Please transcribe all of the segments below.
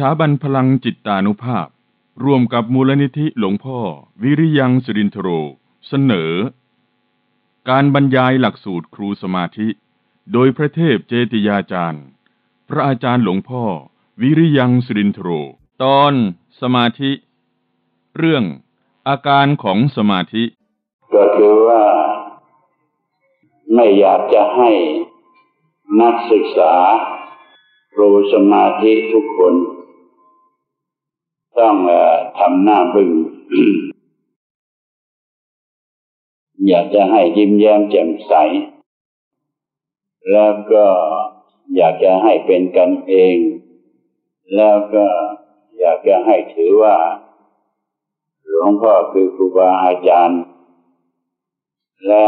ถาบันพลังจิตตานุภาพ ร่วมกับมูลนิธิหลวงพ่อ วิริยังสุรินทโร เสนอ การบรรยายหลักสูตรครูสมาธิ โดยพระเทพเจติยาจารย์ พระอาจารย์หลวงพ่อ วิริยังสุรินทโร ตอนสมาธิ เรื่องอาการของสมาธิ ก็คือว่าไม่อยากจะให้นักศึกษาครูสมาธิทุกคน ต้องอทำหน้าบึ้งอยากจะให้ยิ้มแย้มแจ่มใส แล้วก็อยากจะให้เป็นกันเอง แล้วก็อยากจะให้ถือว่า หลวงพ่อคือครูบาอาจารย์ และ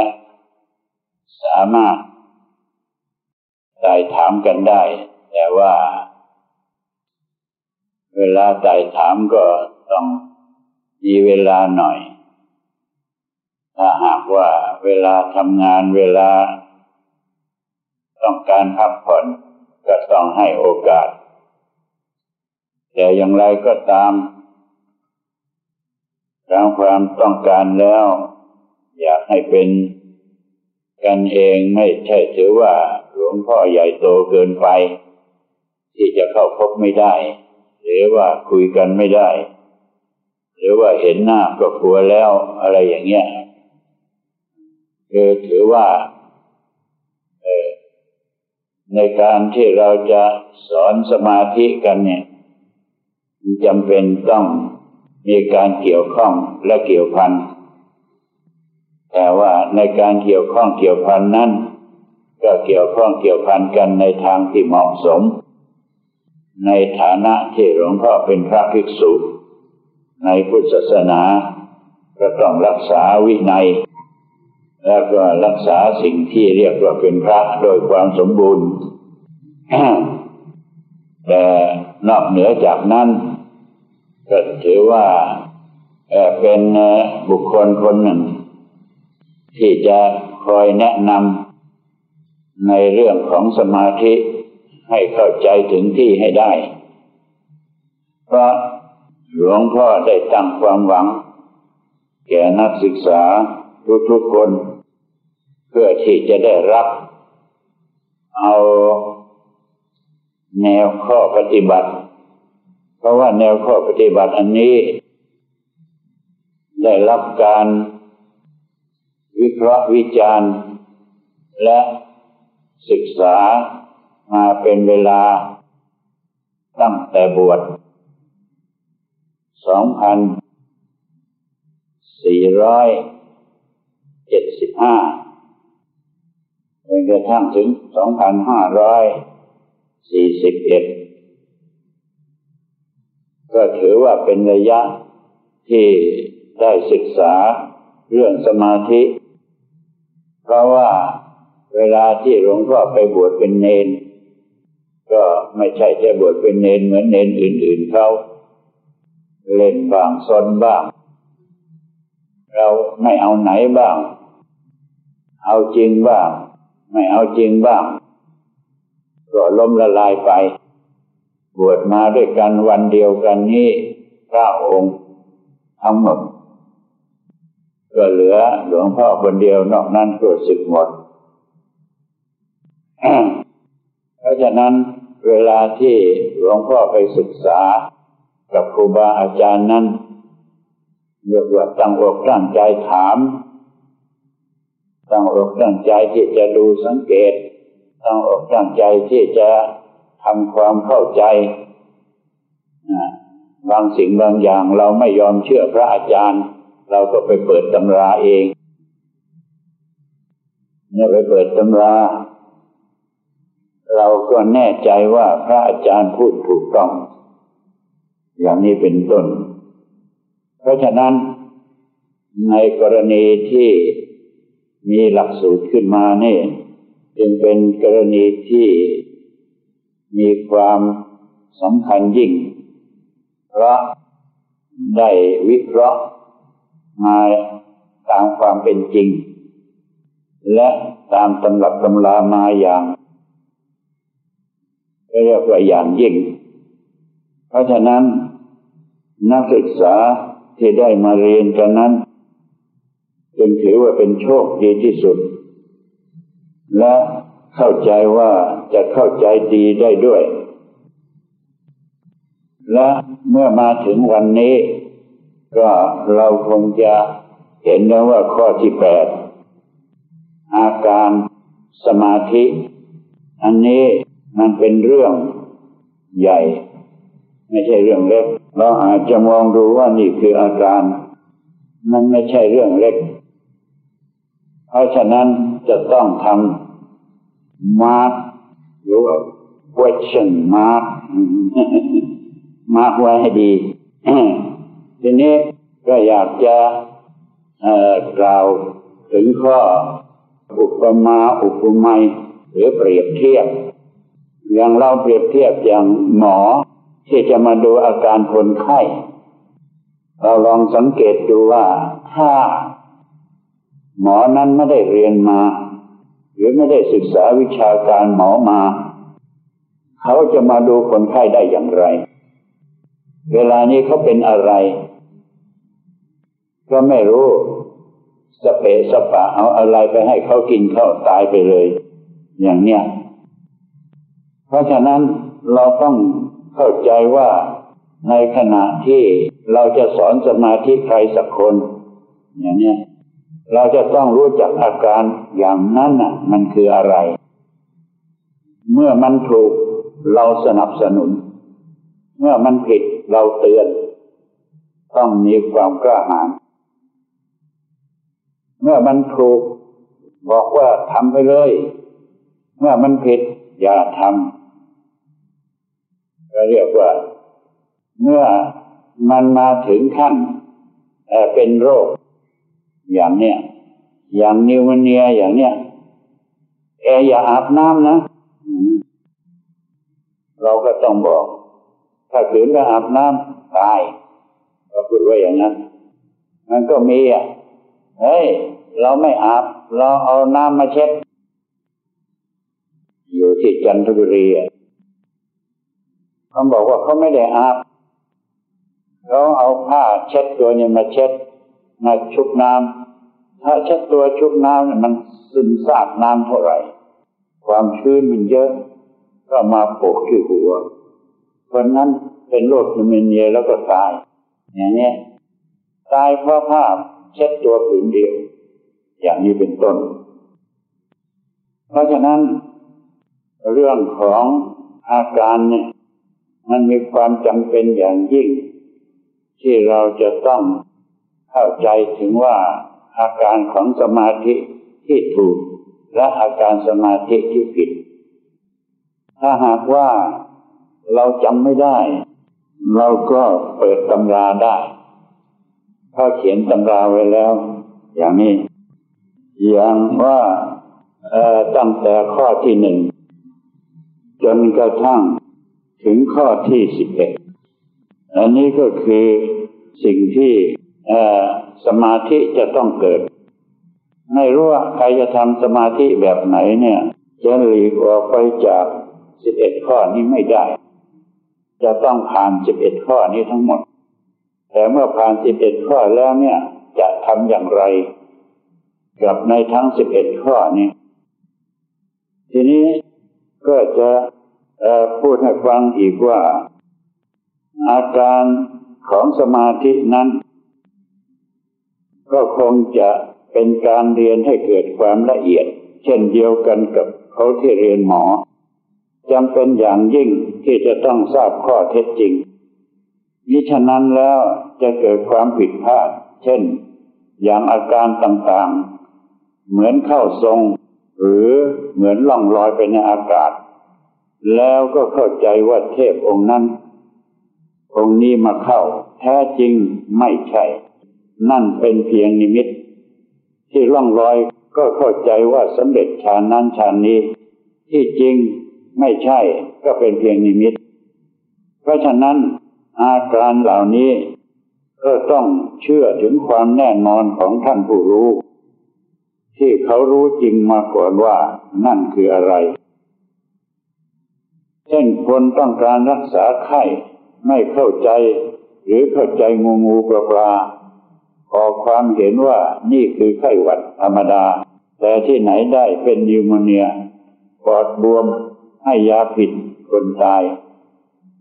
สามารถไต่ถามกันได้ แต่ว่า เวลาไต่ถามก็ต้องมีเวลาหน่อย ถ้าหากว่าเวลาทำงานเวลา ต้องการพักผ่อนก็ต้องให้โอกาส แต่อย่างไรก็ตามตามความต้องการแล้ว อยากให้เป็นกันเองไม่ใช่ถือว่าหลวงพ่อใหญ่โตเกินไป ที่จะเข้าพบไม่ได้ หรือว่าคุยกันไม่ได้ หรือว่าเห็นหน้าก็กลัวแล้วอะไรอย่างเงี้ยคือถือว่าในการที่เราจะสอนสมาธิกันเนี่ยจำเป็นต้องมีการเกี่ยวข้องและเกี่ยวพัน แต่ว่าในการเกี่ยวข้องเกี่ยวพันนั้น ก็เกี่ยวข้องเกี่ยวพันกันในทางที่เหมาะสม ในฐานะที่หลวงพ่อเป็นพระภิกษุ ในพุทธศาสนาก็ต้องรักษาวินัย แล้วก็รักษาสิ่งที่เรียกว่าเป็นพระโดยความสมบูรณ์ แต่นอกเหนือจากนั้นก็ถือว่าเป็นบุคคลคนหนึ่ง ที่จะคอยแนะนำในเรื่องของสมาธิ ให้เข้าใจถึงที่ให้ได้ เพราะหลวงพ่อได้ตั้งความหวัง แก่นักศึกษาทุกๆคน เพื่อที่จะได้รับ เอาแนวข้อปฏิบัติ เพราะว่าแนวข้อปฏิบัติอันนี้ ได้รับการวิเคราะห์วิจารณ์ และศึกษา มาเป็นเวลาตั้งแต่บวช2475จนกระทั่งถึง2541ก็ถือว่าเป็นระยะที่ได้ศึกษาเรื่องสมาธิ เพราะว่าเวลาที่หลวงพ่อไปบวชเป็นเนน ก็ไม่ใช่จะบวชเป็นเนนเหมือนเนนอื่น ๆเขาเล่นบ้างซนบ้าง เราไม่เอาไหนบ้าง เอาจริงบ้าง ไม่เอาจริงบ้าง ก็ล้มละลายไป บวชมาด้วยกันวันเดียวกันนี้พระองค์ทั้งหมดก็เหลือหลวงพ่อคนเดียวนอกนั้นก็สึกหมด เพราะฉะนั้น เวลาที่หลวงพ่อไปศึกษากับครูบาอาจารย์นั้นเรียกว่าตั้งอกตั้งใจถาม ตั้งอกตั้งใจที่จะดูสังเกต ตั้งอกตั้งใจที่จะทำความเข้าใจบางสิ่งบางอย่างเราไม่ยอมเชื่อพระอาจารย์ เราก็ไปเปิดตำราเองเมื่อไปเปิดตำรา เราก็แน่ใจว่าพระอาจารย์พูดถูกต้อง อย่างนี้เป็นต้น เพราะฉะนั้นในกรณีที่มีหลักสูตรขึ้นมานี่จึงเป็นกรณีที่มีความสำคัญยิ่ง เพราะได้วิเคราะห์มาตามความเป็นจริง และตามตำรับตำรามาอย่าง เรียกว่าอย่างยิ่ง เพราะฉะนั้น นักศึกษาที่ได้มาเรียนกันนั้นจึงถือว่าเป็นโชคดีที่สุด และเข้าใจว่าจะเข้าใจดีได้ด้วย และเมื่อมาถึงวันนี้ ก็เราคงจะเห็นแล้วว่าข้อที่แปดอาการสมาธิ อันนี้ มันเป็นเรื่องใหญ่ ไม่ใช่เรื่องเล็ก เราอาจจะมองดูว่านี่คืออาการ มันไม่ใช่เรื่องเล็ก เพราะฉะนั้นจะต้องทำมาร์กหรือว่า question mark มาร์กไว้ให้ดี ทีนี้ก็อยากจะกล่าวถึงข้ออุปมาอุปไมยหรือเปรียบเทียบ อย่างเราเปรียบเทียบอย่างหมอที่จะมาดูอาการคนไข้ เราลองสังเกตดูว่าถ้า หมอนั้นไม่ได้เรียนมา หรือไม่ได้ศึกษาวิชาการหมอมา เขาจะมาดูคนไข้ได้อย่างไร เวลานี้เขาเป็นอะไร ก็ไม่รู้สเปะสปะเอาอะไรไปให้เขากินเข้าตายไปเลย อย่างเนี้ย ราะฉะนั้นเราต้องเข้าใจว่าในขณะที่เราจะสอนสมาธิใครสักคน อย่างนี้เราจะต้องรู้จักอาการอย่างนั้นน่ะ มันคืออะไร เมื่อมันถูกเราสนับสนุน เมื่อมันผิดเราเตือน ต้องมีความกล้าหาญเมื่อมันถูกบอกว่าทำไปเลย เมื่อมันผิดอย่าทำ ก็เรียกว่า เมื่อมันมาถึงขั้นเป็นโรค อย่างเนี้ยอย่างนิวเนียอย่างเนี้ยแออย่าอาบน้ำนะ เราก็ต้องบอก ถ้าขืนไปอาบน้ำตายก็พูดว่าอย่างนั้น มันก็มีอะเฮ้ย เราไม่อาบ เราเอาน้ำมาเช็ด อยู่ที่จันทบุรี เขาบอกว่าเขาไม่ได้อาบเขาเอาผ้าเช็ดตัวเนี่ยมาเช็ดมาชุบน้ำถ้าเช็ดตัวชุบน้ำเนี่ยมันซึมซาบน้ำเท่าไหร่ ความชื้นมันเยอะ ก็มาโปกที่หัวคนนั้นเป็นโรคนิวเนียแล้วก็ตาย อย่างนี้ตายเพราะผ้าเช็ดตัวผืนเดียว อย่างนี้เป็นต้น เพราะฉะนั้น เรื่องของอาการเนี่ย มันมีความจำเป็นอย่างยิ่ง ที่เราจะต้องเข้าใจถึงว่าอาการของสมาธิที่ถูก และอาการสมาธิที่ผิด ถ้าหากว่าเราจำไม่ได้ เราก็เปิดตำราได้เขาเขียนตำราไว้แล้ว อย่างนี้ อย่างว่าตั้งแต่ข้อที่หนึ่งจนกระทั่ง ถึงข้อที่สิบเอ็ดอันนี้ก็คือสิ่งที่สมาธิจะต้องเกิด ไม่รู้ว่าใครจะทำสมาธิแบบไหนเนี่ย จะหลีกออกไปจากสิบเอ็ดข้อนี้ไม่ได้ จะต้องผ่านสิบเอ็ดข้อนี้ทั้งหมด แต่เมื่อผ่านสิบเอ็ดข้อแล้วเนี่ยจะทำอย่างไร กับในทั้งสิบเอ็ดข้อนี้ ทีนี้ก็จะ พูดให้ฟังอีกว่า อาการของสมาธินั้น ก็คงจะเป็นการเรียนให้เกิดความละเอียด เช่นเดียวกันกับเขาที่เรียนหมอจำเป็นอย่างยิ่งที่จะต้องทราบข้อเท็จจริงมิฉะนั้นแล้วจะเกิดความผิดพลาด เช่น อย่างอาการต่างๆ เหมือนเข้าทรง หรือเหมือนล่องลอยไปในอากาศ แล้วก็เข้าใจว่าเทพองค์นั้น องค์นี้มาเข้า แท้จริงไม่ใช่ นั่นเป็นเพียงนิมิต ที่ล่องลอยก็เข้าใจว่าสำเร็จฌานนั้นฌานนี้ ที่จริงไม่ใช่ก็เป็นเพียงนิมิต เพราะฉะนั้นอาการเหล่านี้ก็ต้องเชื่อถึงความแน่นอนของท่านผู้รู้ ที่เขารู้จริงมาก่อนว่านั่นคืออะไร ช่นคนต้องการรักษาไข้ไม่เข้าใจ หรือเข้าใจงูงูปลาปลาออกความเห็นว่านี่คือไข้หวัดธรรมดา แต่ที่ไหนได้เป็นนิวโมเนียปอดบวมให้ยาผิดคนตาย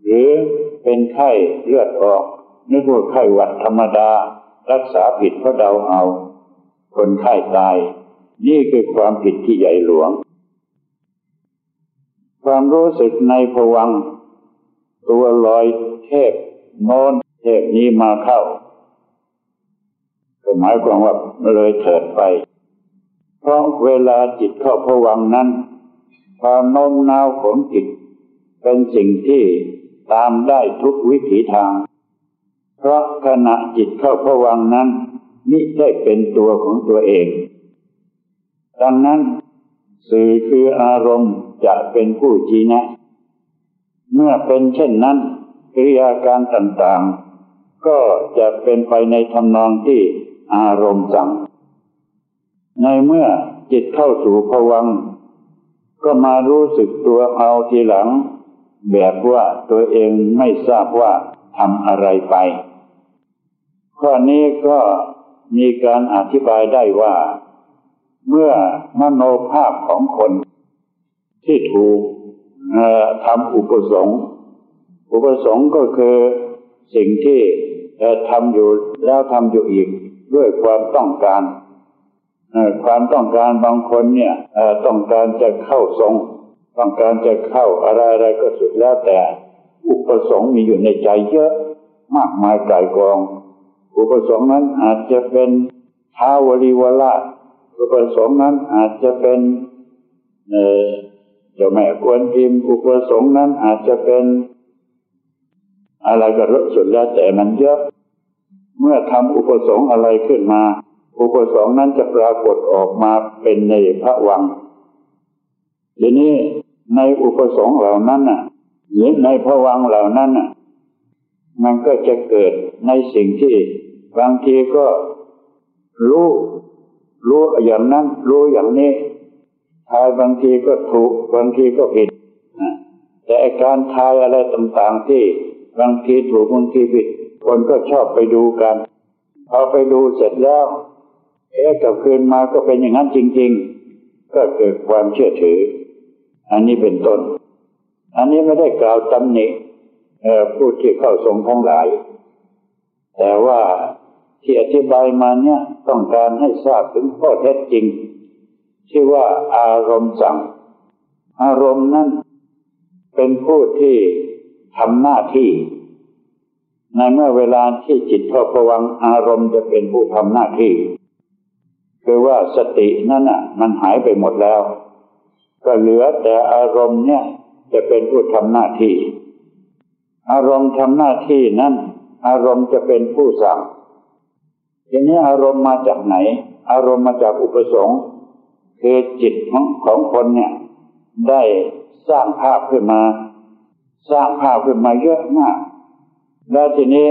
หรือเป็นไข้เลือดออก นึกว่าไข้หวัดธรรมดา รักษาผิดเพราะเดาเอา คนไข้ตาย นี่คือความผิดที่ใหญ่หลวง ความรู้สึกในผวัง ตัวลอยเทพโน้นเทพนี้มาเข้าหมายความว่าเลยเถิดไป เพราะเวลาจิตเข้าผวังนั้น ความโน้มน้าวของจิต เป็นสิ่งที่ตามได้ทุกวิถีทาง เพราะขณะจิตเข้าผวังนั้นมิได้เป็นตัวของตัวเอง ดังนั้น สื่อคืออารมณ์ จะเป็นผู้ชี้แนะ เมื่อเป็นเช่นนั้นกิริยาการต่างๆ ก็จะเป็นไปในทำนองที่อารมณ์สั่ง ในเมื่อจิตเข้าสู่ภวัง ก็มารู้สึกตัวเอาทีหลัง แบบว่าตัวเองไม่ทราบว่าทำอะไรไป ข้อนี้ก็มีการอธิบายได้ว่า เมื่อมโนภาพของคน ที่ถูกทำอุปสงค์อุปสงค์ก็คือสิ่งที่ทำอยู่แล้วทำอยู่อีกด้วยความต้องการความต้องการบางคนเนี่ยต้องการจะเข้าทรง ต้องการจะเข้าอะไรอะไรก็สุดแล้วแต่ อุปสงค์มีอยู่ในใจเยอะมากมายกายกอง อุปสงค์นั้นอาจจะเป็นท้าวริวละอุปสงค์นั้นอาจจะเป็นเจ้าแม่กวนอิมอุปสงค์นั้นอาจจะเป็น อะไรก็รู้สุดแล้วแต่มันเยอะ เมื่อทำอุปสงค์อะไรขึ้นมา อุปสงค์นั้นจะปรากฏออกมาเป็นในพระวังทีนี้ในอุปสงค์เหล่านั้นน่ะหรือในพระวังเหล่านั้นน่ะ มันก็จะเกิดในสิ่งที่บางทีก็รู้ รู้อย่างนั้น รู้อย่างนี้ ทายบางทีก็ถูกบางทีก็ผิดแต่การทายอะไรต่างๆที่บางทีถูกบางทีผิด คนก็ชอบไปดูกันพอไปดูเสร็จแล้ว เอ๊ะกับคืนมาก็เป็นอย่างนั้นจริง ๆ ก็เกิดความเชื่อถือ อันนี้เป็นต้น อันนี้ไม่ได้กล่าวตำหนิผู้ที่เข้าทรงทั้งหลาย แต่ว่าที่อธิบายมาเนี่ยต้องการให้ทราบถึงข้อเท็จจริง ที่ว่าอารมณ์สั่ง อารมณ์นั้นเป็นผู้ที่ทำหน้าที่ ในเมื่อเวลาที่จิตเข้าผวังอารมณ์จะเป็นผู้ทำหน้าที่ คือว่าสตินั่นอะ มันหายไปหมดแล้ว ก็เหลือแต่อารมณ์เนี่ย จะเป็นผู้ทำหน้าที่ อารมณ์ทำหน้าที่นั้น อารมณ์จะเป็นผู้สั่งทีนี้อารมณ์มาจากไหน อารมณ์มาจากอุปสงค์ คือจิตของของคนเนี่ย ได้สร้างภาพขึ้นมา สร้างภาพขึ้นมาเยอะมาก แล้วทีนี้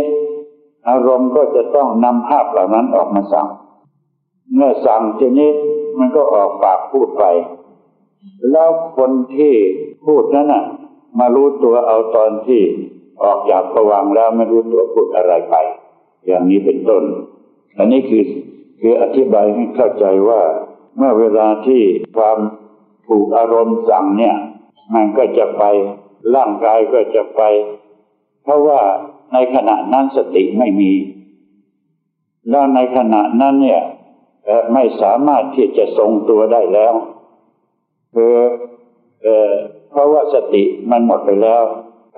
อารมณ์ก็จะต้องนำภาพเหล่านั้นออกมาสั่ง เมื่อสั่งทีนี้มันก็ออกปากพูดไป แล้วคนที่พูดนั้นน่ะ มารู้ตัวเอาตอนที่ออกจากระวังแล้วไม่รู้ตัวพูดอะไรไป อย่างนี้เป็นต้น อันนี้คือคืออธิบายให้เข้าใจว่า เมื่อเวลาที่ความถูกอารมณ์สั่งเนี่ย มันก็จะไปร่างกายก็จะไป เพราะว่าในขณะนั้นสติไม่มี แล้วในขณะนั้นเนี่ยไม่สามารถที่จะทรงตัวได้แล้วคือเเพราะว่าสติมันหมดไปแล้ว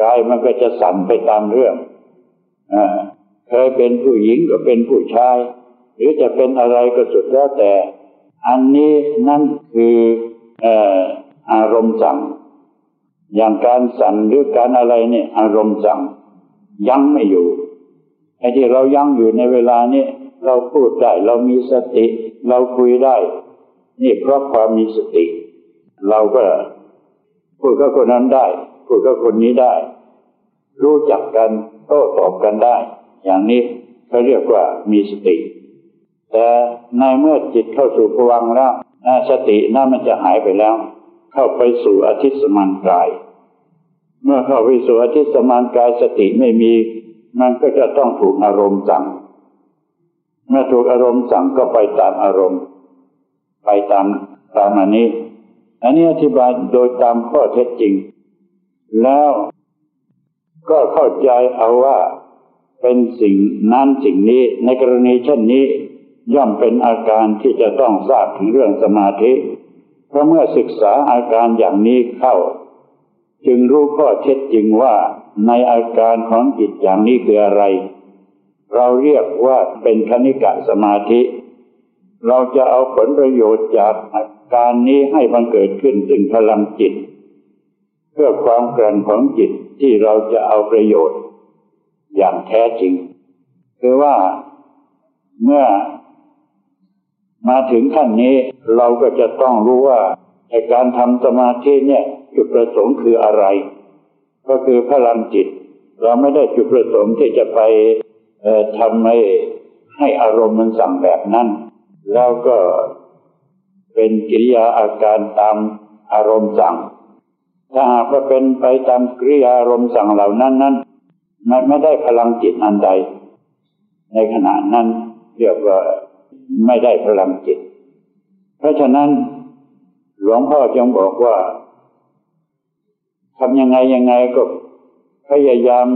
กายมันก็จะสั่นไปตามเรื่องอเคยเป็นผู้หญิงก็เป็นผู้ชาย หรือจะเป็นอะไรก็สุดแล้วแต่ อันนี้นั่นคืออารมณ์สั่ง อย่างการสั่นหรือการอะไรเนี่ยอารมณ์สั่ง ยั้งไม่อยู่ไอ้ที่เรายั้งอยู่ในเวลานี้เราพูดได้เรามีสติ เราคุยได้ นี่เพราะความมีสติ เราก็พูดกับคนนั้นได้พูดกับคนนี้ได้ รู้จักกันโต้ตอบกันได้ อย่างนี้เขาเรียกว่ามีสติ แต่ในเมื่อจิตเข้าสู่ภวังแล้วสตินั่นมันจะหายไปแล้ว เข้าไปสู่อธิสมันกาย เมื่อเข้าไปสู่อธิสมานกายสติไม่มี มันก็จะต้องถูกอารมณ์สั่ง เมื่อถูกอารมณ์สั่งก็ไปตามอารมณ์ ไปตามตามอันนี้ อันนี้อธิบายโดยตามข้อเท็จจริง แล้วก็เข้าใจเอาว่าเป็นสิ่งนั้นสิ่งนี้ในกรณีเช่นนี้ ย่อมเป็นอาการที่จะต้องทราบถึงเรื่องสมาธิ เพราะเมื่อศึกษาอาการอย่างนี้เข้า จึงรู้ข้อเท็จจริงว่าในอาการของจิตอย่างนี้คืออะไร เราเรียกว่าเป็นคณิกะสมาธิ เราจะเอาผลประโยชน์จากอาการนี้ให้บังเกิดขึ้นถึงพลังจิต เพื่อความแกร่งของจิตที่เราจะเอาประโยชน์ อย่างแท้จริง คือว่าเมื่อ มาถึงขั้นนี้เราก็จะต้องรู้ว่าในการทำสมาธิเนี่ยจุดประสงค์คืออะไร ก็คือพลังจิต เราไม่ได้จุดประสงค์ที่จะไปทำให้ให้อารมณ์มันสั่งแบบนั้น แล้วก็เป็นกิริยาอาการตามอารมณ์สั่ง ถ้าหากว่าเป็นไปตามกิริยาอารมณ์สั่งเหล่านั้นนั้นมันไม่ได้พลังจิตอันใด ในขณะนั้นเรียกว่า ไม่ได้พลังจิต เพราะฉะนั้น หลวงพ่อจึงบอกว่าทำยังไงยังไงก็พยายาม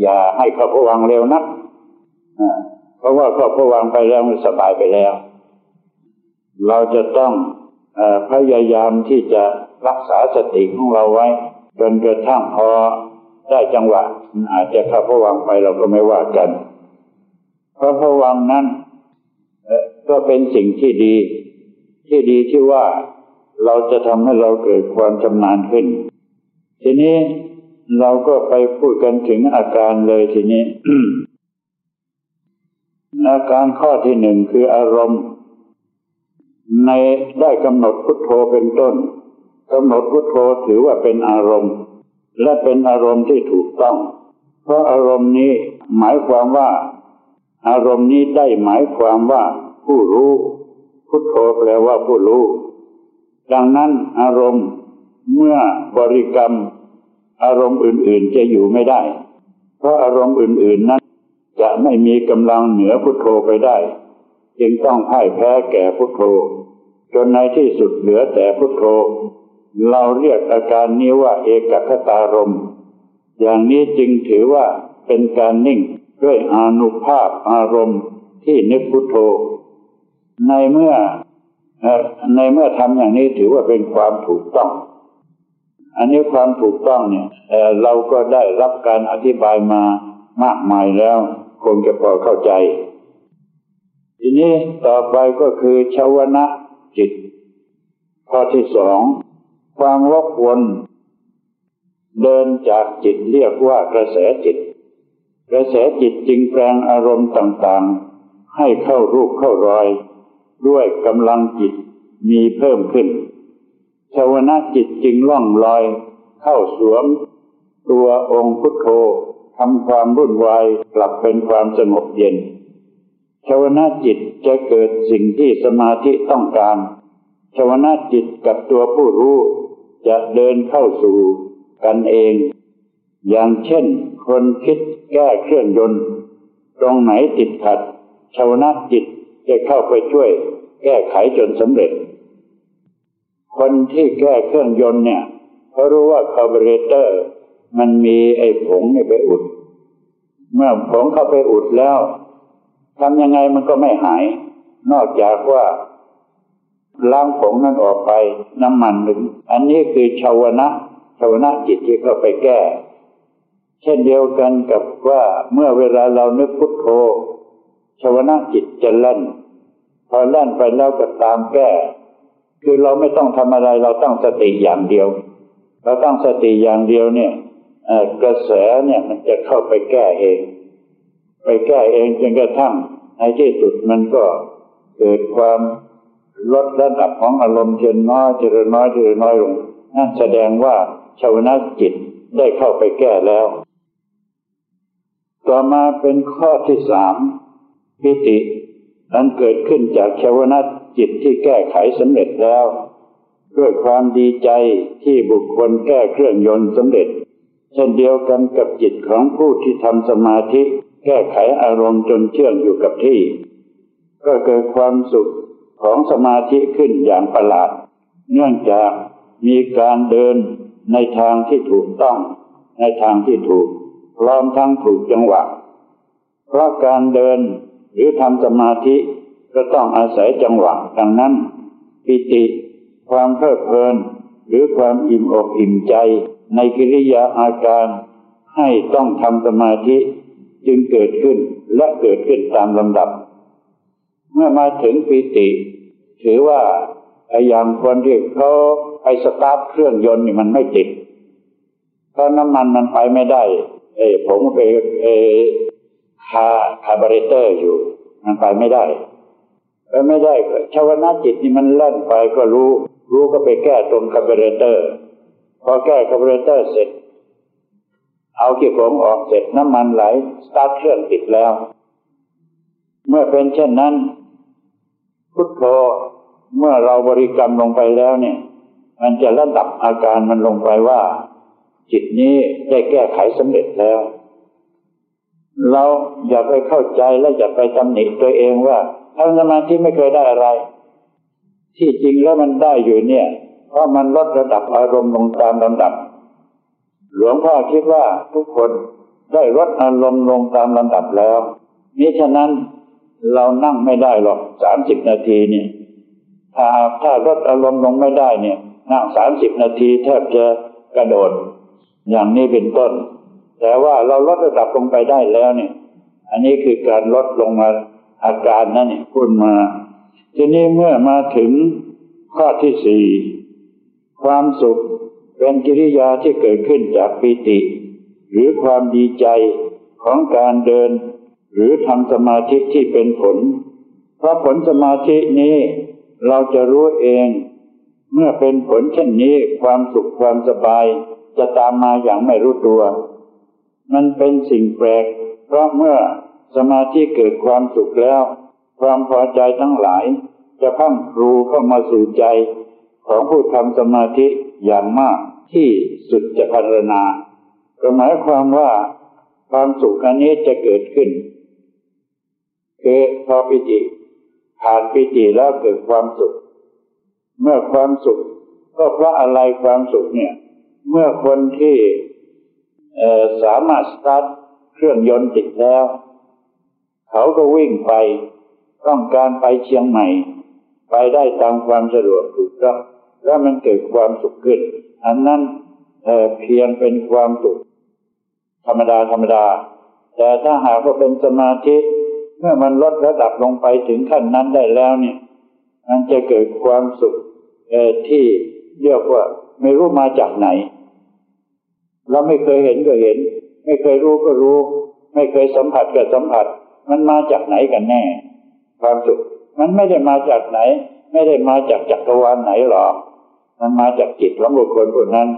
อย่าให้เข้าพวังเร็วนักเพราะว่าเข้าพวังไปแล้วมันสบายไปแล้ว เราจะต้องอพยายามที่จะรักษาสติของเราไว้ จนกระทั่งพอได้จังหวะอาจจะเข้าพวังไปเราก็ไม่ว่ากัน เพราะพวังนั้น ก็เป็นสิ่งที่ดี ที่ดีที่ว่าเราจะทำให้เราเกิดความชำนาญขึ้น ทีนี้เราก็ไปพูดกันถึงอาการเลยทีนี้ อาการข้อที่หนึ่งคืออารมณ์ ในได้กำหนดพุทโธเป็นต้นกำหนดพุทโธถือว่าเป็นอารมณ์ และเป็นอารมณ์ที่ถูกต้อง เพราะอารมณ์นี้หมายความว่า อารมณ์นี้ได้หมายความว่า ผู้รู้ พุทโธแปลว่าผู้รู้ ดังนั้นอารมณ์เมื่อบริกรรม อารมณ์อื่นๆจะอยู่ไม่ได้ เพราะอารมณ์อื่นๆนั้น จะไม่มีกำลังเหนือพุทโธไปได้ จึงต้องพ่ายแพ้แก่พุทโธ จนในที่สุดเหลือแต่พุทโธ เราเรียกอาการนี้ว่าเอกคตารมอย่างนี้จึงถือว่าเป็นการนิ่งด้วยอนุภาพอารมณ์ที่นึกพุทโธ ในเมื่อในเมื่อทำอย่างนี้ถือว่าเป็นความถูกต้อง อันนี้ความถูกต้องเนี่ยเราก็ได้รับการอธิบายมามากมายแล้วคงจะพอเข้าใจ ทีนี้ต่อไปก็คือชาวนะจิต ข้อที่สองความวกวนเดินจากจิตเรียกว่ากระแสจิต กระแสจิตจึงแปลงอารมณ์ต่างๆ ให้เข้ารูปเข้ารอย ด้วยกำลังจิตมีเพิ่มขึ้น ชาวนะจิตจึงล่องลอยเข้าสวม ตัวองค์พุทโธทำความรุ่นวายกลับเป็นความสงบเย็น ชาวนะจิตจะเกิดสิ่งที่สมาธิต้องการ ชาวนะจิตกับตัวผู้รู้จะเดินเข้าสู่กันเอง อย่างเช่น คนคิดแก้เครื่องยนต์ ตรงไหนติดขัดชาวนาจิต จะเข้าไปช่วย แก้ไขจนสำเร็จ คนที่แก้เครื่องยนต์เนี่ยเขารู้ว่าคาร์บูเรเตอร์ มันมีไอ้ผงนี่ไปอุด เมื่อผงเข้าไปอุดแล้วทำยังไงมันก็ไม่หาย นอกจากว่าล้างผงนั้นออกไปน้ำมันหนึ่ง อันนี้คือชาวนะชาวนะจิตที่เข้าไปแก้ เช่นเดียวกันกับว่าเมื่อเวลาเรานึกพุทโธ ชาวนะจิตจะเล่น พอเล่นไปแล้วก็ตามแก้ คือเราไม่ต้องทำอะไรเราตั้งสติอย่างเดียว เราตั้งสติอย่างเดียวเนี่ยกระแสเนี่ยมันจะเข้าไปแก้เอง ไปแก้เองจนกระทั่งในที่สุดมันก็เกิดความลดระดับของอารมณ์เทียนน้อยเจริญน้อยเจริญน้อยลงนั่นแสดงว่าชาวนาจิตได้เข้าไปแก้แล้ว ต่อมาเป็นข้อที่สาม พิตินั้นเกิดขึ้นจากชาวนาจิตที่แก้ไขสำเร็จแล้ว ด้วยความดีใจที่บุคคลแก้เครื่องยนต์สำเร็จ เช่นเดียวกันกับจิตของผู้ที่ทำสมาธิแก้ไขอารมณ์จนเชื่องอยู่กับที่ ก็เกิดความสุขของสมาธิขึ้นอย่างประหลาด เนื่องจากมีการเดินในทางที่ถูกต้อง ในทางที่ถูกพร้อมทั้งถูกจังหวะ เพราะการเดิน หรือทำสมาธิก็ต้องอาศัยจังหวะดังนั้น ปิติ ความเพลิดเพลิน หรือความอิ่มอกอิ่มใจ ในกิริยาอาการให้ต้องทำสมาธิจึงเกิดขึ้นและเกิดขึ้นตามลำดับ เมื่อมาถึงปิติ ถือว่าไอ้ย่างคนที่เขาไอ้สตาร์ทเครื่องยนต์นี่มันไม่ติดเพราะน้ำมันมันไปไม่ได้ เอ้ผมไปเอ คาคาบาริเตอร์อยู่ มันไปไม่ได้ไปไม่ได้ชาวนาจิตนี่มันเล่นไปก็รู้ รู้ก็ไปแก้ตรงคาบาริเตอร์ พอแก้คาร์บูเรเตอร์เสร็จ เอาขี้โคงออกเสร็จน้ำมันไหลสตาร์ทเครื่องติดแล้ว เมื่อเป็นเช่นนั้น พุทโธเมื่อเราบริกรรมลงไปแล้วเนี่ย มันจะระดับอาการมันลงไปว่า จิตนี้ได้แก้ไขสำเร็จแล้ว เราอย่าไปเข้าใจและอย่าไปตำหนิตัวเองว่าทำสมาธิไม่เคยได้อะไร ที่จริงแล้วมันได้อยู่เนี่ย เพราะมันลดระดับอารมณ์ลงตามลำดับ หลวงพ่อคิดว่าทุกคนได้ลดอารมณ์ลงตามลำดับแล้วนี้ฉะนั้นเรานั่งไม่ได้หรอกสามสิบนาทีเนี่ยถ้าถ้าลดอารมณ์ลงไม่ได้เนี่ยนั่งสามสิบนาทีแทบจะกระโดดอย่างนี้เป็นต้น แต่ว่าเราลดระดับลงไปได้แล้วเนี่ย อันนี้คือการลดลงมาอาการนั่นเนี่ยพูดมา ทีนี้เมื่อมาถึงข้อที่สี่ความสุขเป็นกิริยาที่เกิดขึ้นจากปิติ หรือความดีใจของการเดิน หรือทำสมาธิที่เป็นผล เพราะผลสมาธินี้เราจะรู้เอง เมื่อเป็นผลเช่นนี้ความสุขความสบายจะตามมาอย่างไม่รู้ตัว มันเป็นสิ่งแปลก เพราะเมื่อสมาธิเกิดความสุขแล้ว ความพอใจทั้งหลาย จะพังรูเข้ามาสู่ใจ ของผู้ทำสมาธิอย่างมากที่สุดจะพัฒนาก็หมายความว่าความสุขอันนี้จะเกิดขึ้นคือพอปิติผ่านปิติแล้วเกิดความสุข เมื่อความสุข ก็เพราะอะไรความสุขเนี่ย เมื่อคนที่ สามารถสตาร์ทเครื่องยนต์ติดแล้ว เขาก็วิ่งไปต้องการไปเชียงใหม่ ไปได้ตามความสะดวกถูกต้องแล้วมันเกิดความสุขขึ้น อันนั้นเเพียงเป็นความสุขธรรมดาธรรมดา แต่ถ้าหากว่าเป็นสมาธิเมื่อมันลดระดับลงไปถึงขั้นนั้นได้แล้วเนี่ย มันจะเกิดความสุขที่เรียกว่าไม่รู้มาจากไหน เราไม่เคยเห็นก็เห็น ไม่เคยรู้ก็รู้ ไม่เคยสัมผัสก็สัมผัส มันมาจากไหนกันแน่ ความสุข มันไม่ได้มาจากไหน ไม่ได้มาจากจักรวาลไหนหรอก มันมาจากจิตของบุคคลคนนั้น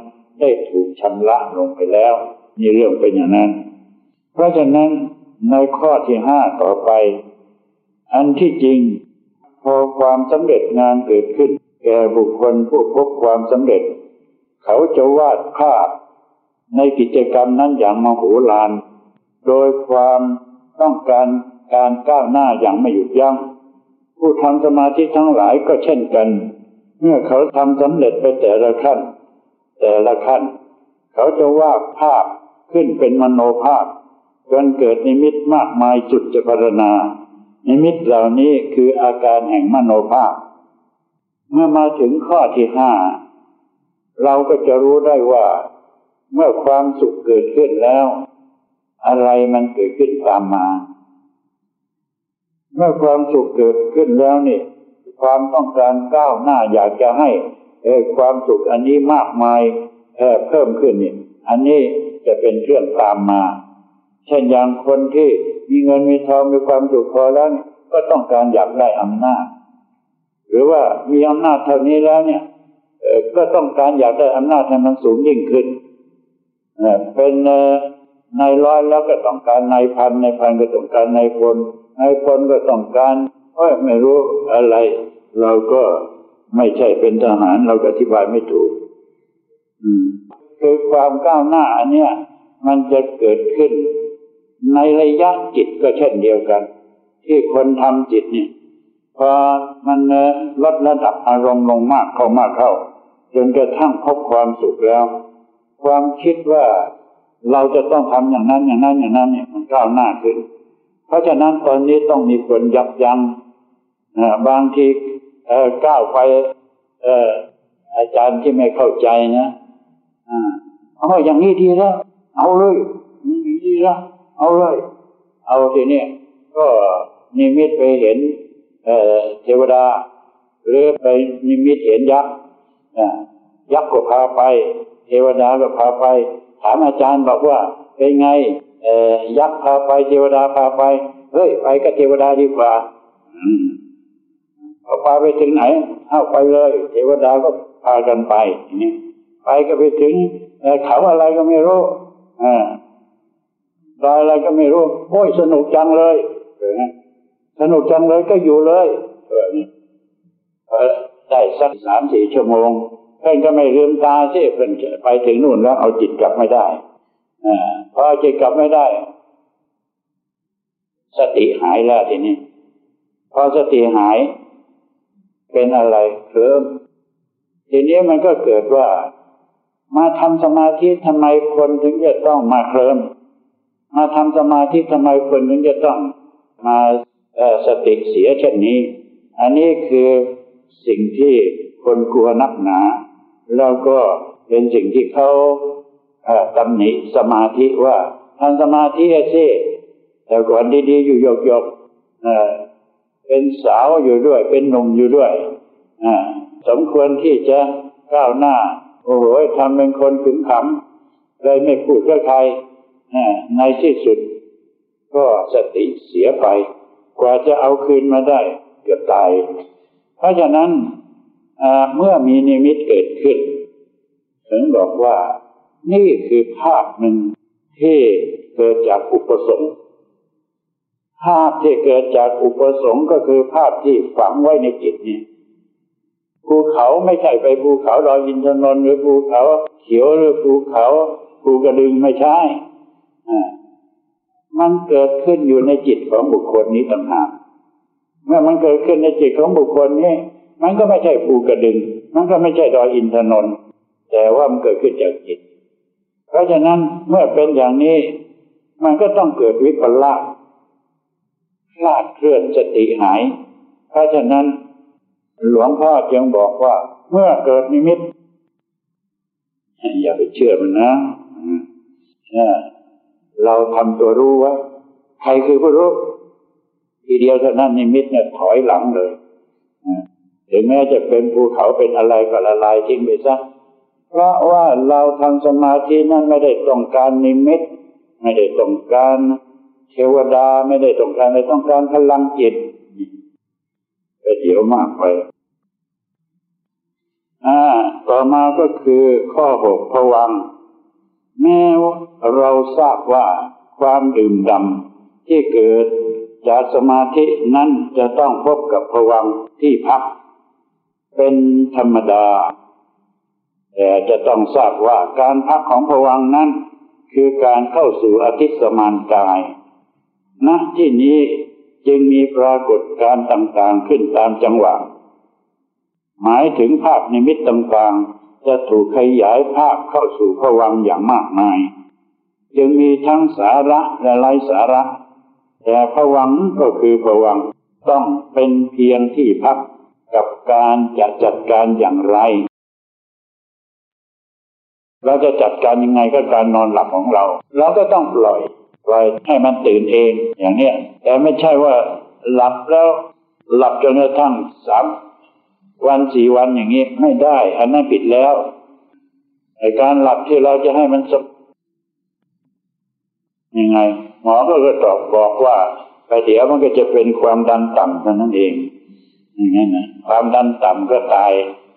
ได้ถูกชำระลงไปแล้วนี่เรื่องเป็นอย่างนั้น เพราะฉะนั้นในข้อที่ห้าต่อไป อันที่จริง พอความสำเร็จงานเกิดขึ้น แก่บุคคลผู้พบความสำเร็จ เขาจะวาดภาพ ในกิจกรรมนั้นอย่างมโหฬารโดยความต้องการการก้าวหน้าอย่างไม่หยุดยัง้งผู้ทำสมาธิทั้งหลายก็เช่นกัน เมื่อเขาทำสำเร็จไปแต่ละขั้น แต่ละขั้น เขาจะวาดภาพขึ้นเป็นมโนภาพจนเกิดนิมิตมากมายจุดจะพารณา นิมิตเหล่านี้คืออาการแห่งมโนภาพ เมื่อมาถึงข้อที่ห้าเราก็จะรู้ได้ว่า เมื่อความสุขเกิดขึ้นแล้ว อะไรมันเกิดขึ้นตามมา เมื่อความสุขเกิดขึ้นแล้วนี่ ความต้องการก้าวหน้าอยากจะให้ความสุขอันนี้มากมายเพิ่มขึ้นนี่อันนี้จะเป็นเครื่องตามมา เช่นอย่างคนที่มีเงินมีทองมีความสุขพอแล้วก็ต้องการอยากได้อำนาจ หรือว่ามีอำนาจเท่านี้แล้วเนี่ยก็ต้องการอยากได้อำนาจให้มันสูงยิ่งขึ้น เป็นนายร้อยแล้วก็ต้องการนายพันนายพันก็ต้องการนายพลนายพลก็ต้องการเอ้ยไม่รู้อะไร เราก็ไม่ใช่เป็นทหารเราก็อธิบายไม่ถูกอืมคือความก้าวหน้าอันเนี้ยมันจะเกิดขึ้น ในระยะจิตก็เช่นเดียวกัน ที่คนทำจิตเนี่ยพอมันลดระดับอารมณ์ลงมากเข้ามากเข้าจนกระทั่งพบความสุขแล้ว ความคิดว่าเราจะต้องทำอย่างนั้นอย่างนั้นอย่างนั้นเนี่ยมันก้าวหน้าขึ้น เพราะฉะนั้นตอนนี้ต้องมีคนยับยัง้งบางทีก้าวไปอาจารย์ที่ไม่เข้าใจนะอ๋ออย่างนี้ดีแล้ว เอาเลยดีแล้วเอาเลย เอาทีนี้ก็นิมิตไปเห็นเทวดา หรือไปนิมิตเห็นยักษ์ยักษ์ก็พาไป เทวดาก็พาไป ถามอาจารย์บอกว่าเป็นไงยักษ์พาไปเทวดาพาไป เฮ้ยไปกับเทวดาดีกว่าเขาพาไปถึงไหนเอาไปเลย เทวดาก็พากันไปนี่ไปก็ไปถึงเขาอะไรก็ไม่รู้อ่าดอยอะไรก็ไม่รู้โอ้ยสนุกจังเลยสนุกจังเลยก็อยู่เลยได้สักสามสี่ชั่วโมง เพื่อนก็ไม่ลืมตาสิเพื่อนไปถึงนู่นแล้วเอาจิตกลับไม่ได้อพอจิตกลับไม่ได้ สติหายแล้วทีนี้ พอสติหาย เป็นอะไรเคลิ้มทีนี้มันก็เกิดว่า มาทำสมาธิทำไมคนถึงจะต้องมาเคลิ้มมาทำสมาธิทำไมคนถึงจะต้องมาสติเสียเช่นนี้ อันนี้คือสิ่งที่คนกลัวนักหนา แล้วก็เป็นสิ่งที่เขาตำหนิสมาธิว่าทำสมาธิเช่แต่ก่อนดีๆอยู่หยกๆเป็นสาวอยู่ด้วย เป็นหนุ่มอยู่ด้วยสมควรที่จะก้าวหน้า โอ้โหทำเป็นคนขึงขำเลยไม่พูดกับใครในที่สุด ก็สติเสียไป กว่าจะเอาคืนมาได้เกือบตาย เพราะฉะนั้น เมื่อมีนิมิตเกิดขึ้น ถึงบอกว่านี่คือภาพหนึ่งที่เกิดจากอุปสงค์ภาพที่เกิดจากอุปสงค์ก็คือภาพที่ฝังไว้ในจิตนี่ภูเขาไม่ใช่ไปภูเขาดอยอินทนนท์หรือภูเขาเขียวหรือภูเขาภูกระดึงไม่ใช่มันเกิดขึ้นอยู่ในจิตของบุคคลนี้ต่างหากเมื่อมันเกิดขึ้นในจิตของบุคคลนี้ มันก็ไม่ใช่ภูกระดึง มันก็ไม่ใช่ดอยอินทนนท์แต่ว่ามันเกิดขึ้นจากจิต เพราะฉะนั้นเมื่อเป็นอย่างนี้ มันก็ต้องเกิดวิปลาสพลาดเคลื่อนสติหาย เพราะฉะนั้นหลวงพ่อจึงบอกว่า เมื่อเกิดนิมิต อย่าไปเชื่อมันนะเราทำตัวรู้ว่า ใครคือผู้รู้ ทีเดียวเท่านั้นนิมิตเนี่ยถอยหลังเลย ถึงแม้จะเป็นภูเขาเป็นอะไรก็ละลายทิ้งไปซะเพราะว่าเราทำสมาธินั้นไม่ได้ต้องการนิมิต ไม่ได้ต้องการเทวดาไม่ได้ต้องการไม่ต้องการพลังจิตไปเดี๋ยวมากไปอ่าต่อมาก็คือข้อหกผวัง แม้เราทราบว่าความดื่มดำที่เกิดจากสมาธินั้นจะต้องพบกับผวังที่พัก เป็นธรรมดา แต่จะต้องทราบว่าการพักของผวังนั้น คือการเข้าสู่อธิสมานกายณที่นี้จึงมีปรากฏการต่างๆขึ้นตามจังหวะ หมายถึงภาพนิมิตต่างๆ จะถูกขยายภาพเข้าสู่ผวังอย่างมากมาย จึงมีทั้งสาระและไร้สาระ แต่ผวังก็คือผวังต้องเป็นเพียงที่พัก กับการจะจัดการอย่างไร เราจะจัดการยังไงก็การนอนหลับของเรา เราก็ต้องปล่อยปล่อยให้มันตื่นเองอย่างเนี้ย แต่ไม่ใช่ว่าหลับแล้วหลับจนกระทั่งสามวันสี่วันอย่างนี้ไม่ได้ อันนั้นผิดแล้วในการหลับที่เราจะให้มันสบยังไง หมอก็ก็ตอบบอกว่าไปเดี๋ยวมันก็จะเป็นความดันต่ำเท่านั้นเอง อย่างนี้นะความดันต่ำก็ตาย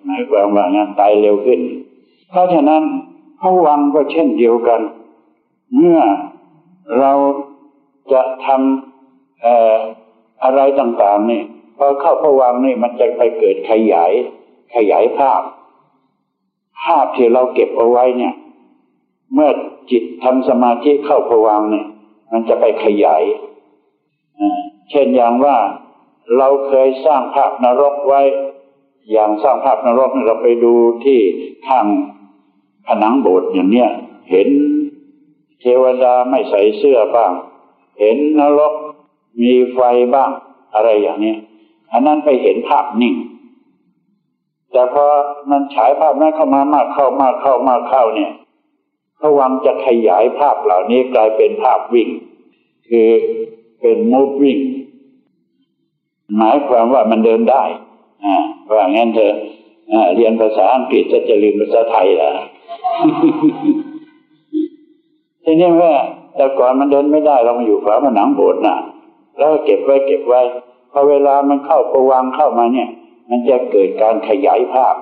หมายความว่างานตายเร็วขึ้น เพราะฉะนั้นผวังก็เช่นเดียวกัน เมื่อเราจะทำอะไรต่างๆนี่พอเข้าผวังนี่มันจะไปเกิดขยาย ขยายภาพ ภาพที่เราเก็บเอาไว้เนี่ย เมื่อจิตทำสมาธิเข้าผวังเนี่ย มันจะไปขยายเช่นอย่างว่า เราเคยสร้างภาพนรกไว้ อย่างสร้างภาพนรกเราไปดูที่ข้างผนังโบสถ์อย่างเนี้ยเห็นเทวดาไม่ใส่เสื้อบ้าง เห็นนรกมีไฟบ้าง อะไรอย่างนี้อันนั้นไปเห็นภาพนิ่ง แต่พอมันฉายภาพนั้นเข้ามามากเข้ามากเข้ามากเข้าเนี่ยพระวังจะขยายภาพเหล่านี้กลายเป็นภาพวิ่ง คือเป็นมูฟวิ่ง หมายความว่ามันเดินได้อ่าว่างั้นเถอะเรียนภาษาอังกฤษจะจะลืมภาษาไทยละทีนี้เมื่อแต่ก่อนมันเดินไม่ได้เรามาอยู่ฝาผนังโบสถ์นะแล้วเก็บไว้เก็บไว้พอเวลามันเข้าประวังเข้ามาเนี่ย มันจะเกิดการขยายภาพ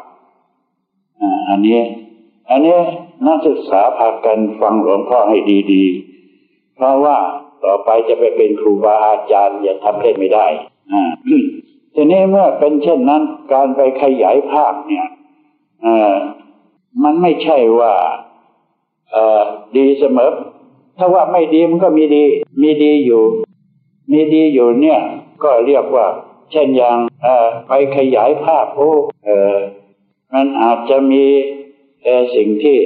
อ่าอันนี้อันนี้นักศึกษาพากันฟังหลวงพ่อให้ดีๆ เพราะว่าต่อไปจะไปเป็นครูบาอาจารย์อย่าทำเล่นไม่ได้อ่า ทีนี้เมื่อเป็นเช่นนั้น การไปขยายภาพเนี่ยมันไม่ใช่ว่าดีเสมอ ถ้าว่าไม่ดีมันก็มีดี มีดีอยู่ มีดีอยู่เนี่ย ก็เรียกว่า เช่นอย่างไปขยายภาพโอ้มันอาจจะมีสิ่งที่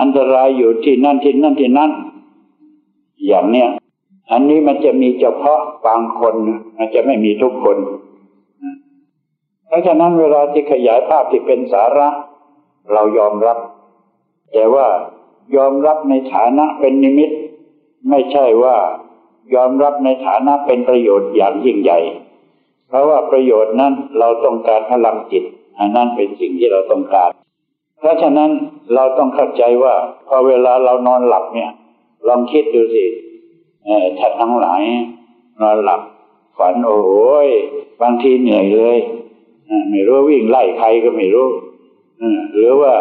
อันตรายอยู่ที่นั่นที่นั่นที่นั่น อย่างเนี้ย อันนี้มันจะมีเฉพาะบางคนมันจะไม่มีทุกคน เพราะฉะนั้นเวลาที่ขยายภาพที่เป็นสาระ เรายอมรับ แต่ว่ายอมรับในฐานะเป็นนิมิต ไม่ใช่ว่ายอมรับในฐานะเป็นประโยชน์อย่างยิ่งใหญ่ เพราะว่าประโยชน์นั้นเราต้องการพลังจิตอันนั้นเป็นสิ่งที่เราต้องการ เพราะฉะนั้นเราต้องเข้าใจว่าพอเวลาเรานอนหลับเนี่ย ลองคิดดูสิ ถ้าทั้งหลายนอนหลับฝันโอ้ยบางทีเหนื่อยเลยไม่รู้วิ่งไล่ใครก็ไม่รู้หรือว่า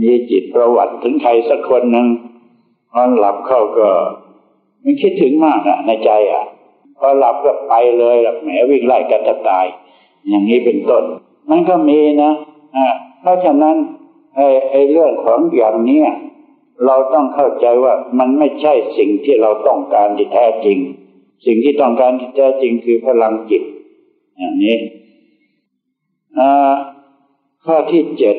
มีจิตประวัติถึงใครสักคนหนึ่งนอนหลับเข้าก็มันคิดถึงมากอะในใจอะพอหลับก็ไปเลยแหมวิ่งไล่กันจะตาย อย่างนี้เป็นต้น มันก็มีนะเพราะฉะนั้นไอ้ไอ้เรื่องของอย่างนี้ เราต้องเข้าใจว่ามันไม่ใช่สิ่งที่เราต้องการที่แท้จริง สิ่งที่ต้องการที่แท้จริงคือพลังจิต อย่างนี้ข้อที่เจ็ด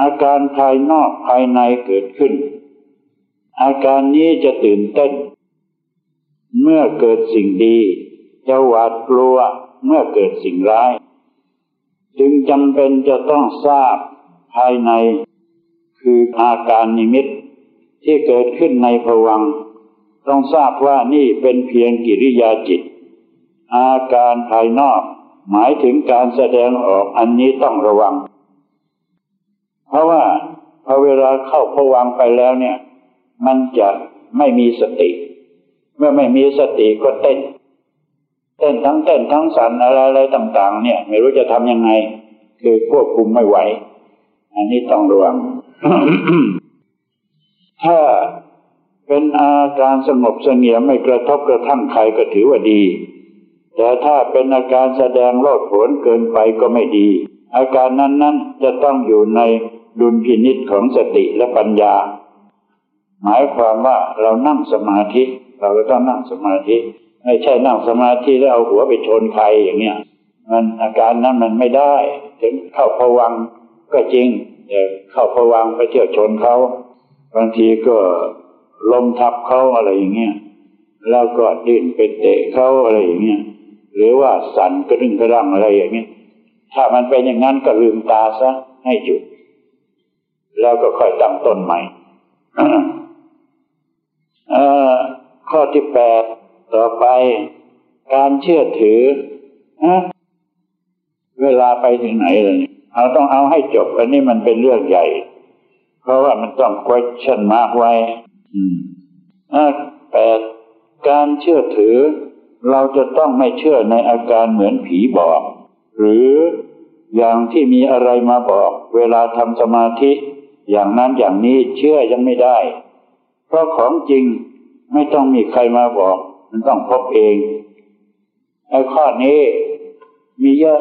อาการภายนอกภายในเกิดขึ้น อาการนี้จะตื่นเต้น เมื่อเกิดสิ่งดี จะหวาดกลัวเมื่อเกิดสิ่งร้าย จึงจำเป็นจะต้องทราบภายใน คืออาการนิมิตที่เกิดขึ้นในภวังต้องทราบว่านี่เป็นเพียงกิริยาจิต อาการภายนอก หมายถึงการแสดงออกอันนี้ต้องระวัง เพราะว่าพอเวลาเข้าผวังไปแล้วเนี่ย มันจะไม่มีสติ เมื่อไม่มีสติก็เต้น เต้นทั้งเต้นทั้งสันอะไรอะไรต่าง ๆ เนี่ย ไม่รู้จะทำยังไง คือควบคุมไม่ไหว อันนี้ต้องระวัง ถ้าเป็นอาการสงบเสงี่ยมไม่กระทบกระทั่งใครก็ถือว่าดี แต่ถ้าเป็นอาการแสดงโลดโผนเกินไปก็ไม่ดี อาการนั้นๆจะต้องอยู่ในดุลพินิษของสติและปัญญา หมายความว่าเรานั่งสมาธิ เราก็ต้องนั่งสมาธิ ไม่ใช่นั่งสมาธิแล้วเอาหัวไปชนใครอย่างเนี้ยมันอาการนั้นมันไม่ได้ ถึงเข้าพวังก็จริง เข้าพวังไปเที่ยวชนเขาบางทีก็ล้มทับเขาอะไรอย่างเงี้ยแล้วก็ดิ้นไปเตะเขาอะไรอย่างเงี้ยหรือว่าสั่นกระดึงกระดังอะไรอย่างเงี้ยถ้ามันเป็นอย่างนั้นก็ลืมตาซะให้หยุดแล้วก็ค่อยตั้งต้นใหม่ข้อที่แปดต่อไปการเชื่อถือ เวลาไปถึงไหนเลย เราต้องเอาให้จบอันนี้มันเป็นเรื่องใหญ่ เพราะว่ามันต้อง question มากไว้แปดการเชื่อถือ เราจะต้องไม่เชื่อในอาการเหมือนผีบอก หรืออย่างที่มีอะไรมาบอก เวลาทำสมาธิ อย่างนั้นอย่างนี้เชื่อยังไม่ได้ เพราะของจริงไม่ต้องมีใครมาบอก มันต้องพบเองไอ้ข้อนี้มีเยอะ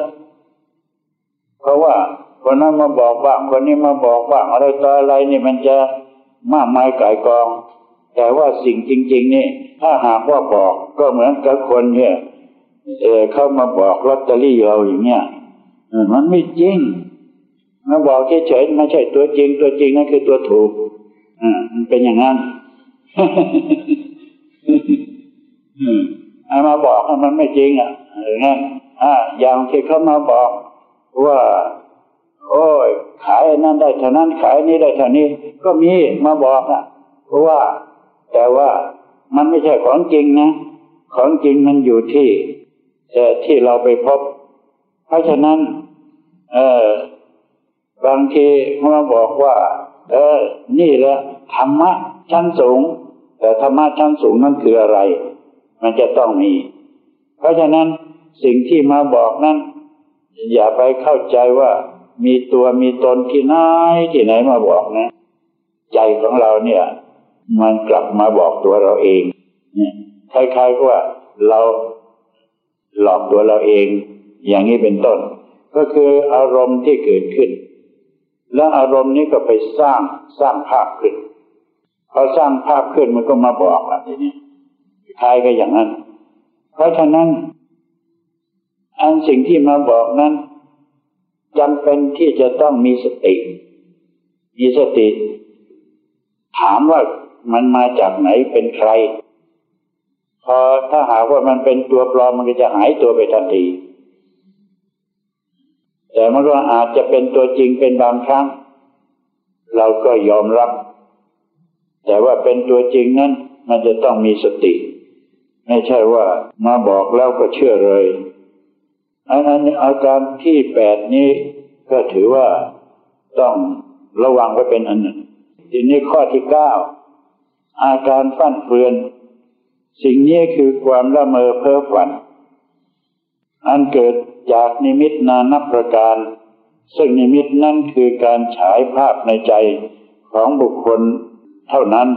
เพราะว่าคนนั้นมาบอกบ้าคนนี้มาบอกบ้าอะไรต่ออะไรนี่มันจะมากมายก่ายกอง แต่ว่าสิ่งจริง ๆ นี่ ถ้าหากว่าบอกก็เหมือนกับคนเนี่ยเออเข้ามาบอกลอตเตอรี่เราอย่างเงี้ยมันไม่จริงมาบอกเฉยๆไม่ใช่ตัวจริง ตัวจริงนั่นคือตัวถูกอ่ามันเป็นอย่างนั้นอามาบอกมันไม่จริงอะอย่างนั้นอ่าอย่างที่เขามาบอก ว่า โอ้ย ขายนั้นได้เท่านั้นขายนี้ได้เท่านี้ ก็มีมาบอกอะเพราะว่า แต่ว่ามันไม่ใช่ของจริงนะ ของจริงมันอยู่ที่ที่เราไปพบ เพราะฉะนั้น เออบางทีมาบอกว่า เออ นี่แหละธรรมะชั้นสูง แต่ธรรมะชั้นสูงนั่นคืออะไร มันจะต้องมี เพราะฉะนั้นสิ่งที่มาบอกนั้น อย่าไปเข้าใจว่ามีตัวมีตนที่ไหนที่ไหนมาบอกนะ ใจของเราเนี่ย มันกลับมาบอกตัวเราเองคล้ายๆว่าเราหลอกตัวเราเอง อย่างนี้เป็นต้น ก็คืออารมณ์ที่เกิดขึ้น แล้วอารมณ์นี้ก็ไปสร้างสร้างภาพขึ้นพอสร้างภาพขึ้นมันก็มาบอกอะทีนี้คล้ายก็อย่างนั้น เพราะฉะนั้น อันสิ่งที่มาบอกนั้นจำเป็นที่จะต้องมีสติ มีสติ ถามว่ามันมาจากไหนเป็นใคร พอถ้าหากว่ามันเป็นตัวปลอมมันก็จะหายตัวไปทันที แต่มันก็อาจจะเป็นตัวจริงเป็นบางครั้ง เราก็ยอมรับ แต่ว่าเป็นตัวจริงนั้น มันจะต้องมีสติ ไม่ใช่ว่ามาบอกแล้วก็เชื่อเลย อันนั้นอาการที่แปดนี้ก็ถือว่าต้องระวังไว้เป็นอันหนึ่ง ทีนี้ข้อที่เก้าอาการฟั่นเฟือน สิ่งนี้คือความละเมอเพ้อฝัน อันเกิดจากนิมิตนานับประการ ซึ่งนิมิตนั่นคือการฉายภาพในใจของบุคคลเท่านั้น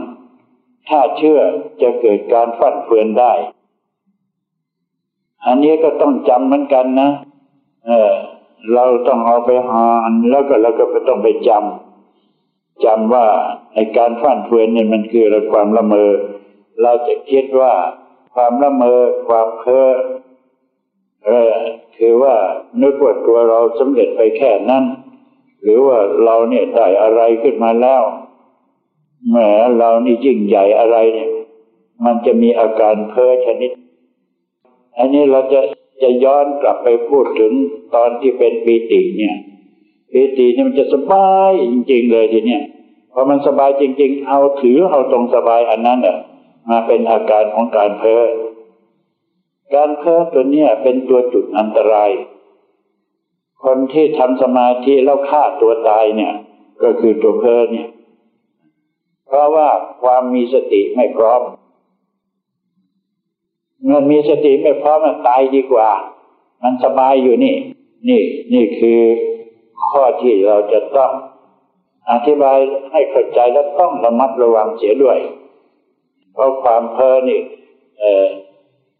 ถ้าเชื่อจะเกิดการฟั่นเฟือนได้ อันนี้ก็ต้องจำเหมือนกันนะ เออ เราต้องเอาไปหานแล้วก็เราก็ต้องไปจำจำว่าในการฟั่นเฟือนเนี่ยมันคือความละเมอ เราจะคิดว่าความละเมอความเพ้อเออคือว่านึกว่าตัวเราสำเร็จไปแค่นั้น หรือว่าเราเนี่ยได้อะไรขึ้นมาแล้วแหมเรานี่ยิ่งใหญ่อะไรเนี่ย มันจะมีอาการเพ้อชนิด อันนี้เราจะจะย้อนกลับไปพูดถึงตอนที่เป็นปีติเนี่ยปีติเนี่ยมันจะสบายจริง ๆ เลยทีเนี้ยพอมันสบายจริง ๆ เอาถือเอาตรงสบายอันนั้นอะมาเป็นอาการของการเพ้อการเพ้อตัวเนี้ยเป็นตัวจุดอันตราย คนที่ทำสมาธิแล้วฆ่าตัวตายเนี่ย ก็คือตัวเพ้อเนี่ย เพราะว่าความมีสติไม่พร้อม เมื่อมีสติไม่พร้อมมันตายดีกว่า มันสบายอยู่นี่ นี่ นี่คือข้อที่เราจะต้องอธิบายให้เข้าใจและต้องระมัดระวังเสียด้วย เพราะความเพ้อนี่เอ่อ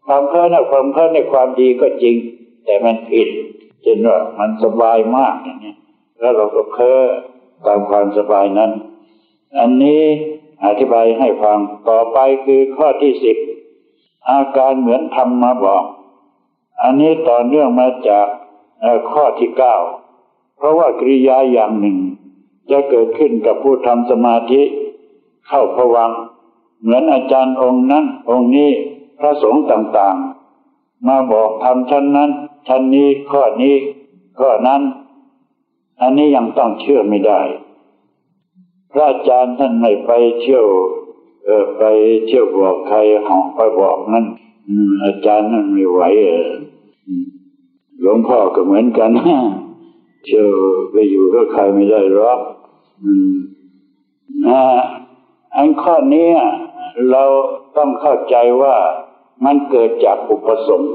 ความเพ้อนะความเพ้อในความดีก็จริง แต่มันผิดเช่นว่ามันสบายมากอย่างนี้แล้วเราก็เพ้อตามความสบายนั้น อันนี้อธิบายให้ฟังต่อไปคือข้อที่สิบ อาการเหมือนทำมาบอก อันนี้ต่อเนื่องมาจากข้อที่เก้าเพราะว่ากิริยาอย่างหนึ่ง จะเกิดขึ้นกับผู้ทำสมาธิ เข้าผวัง เหมือนอาจารย์องค์นั้น องค์นี้พระสงฆ์ต่างๆ มาบอกทำชั้นนั้น ชั้นนี้ข้อนี้ ข้อนั้น อันนี้ยังต้องเชื่อไม่ได้ พระอาจารย์ท่านไม่ไปเชื่อ ออไปเที่ยวบอกใครหองไปบอกนั่นอาจารย์นั่นไม่ไหวหลวงพ่อก็เหมือนกันเที่ยวไปอยู่ก็ใครไม่ได้หรอกอันข้อนี้เราต้องเข้าใจว่ามันเกิดจากอุปสงค์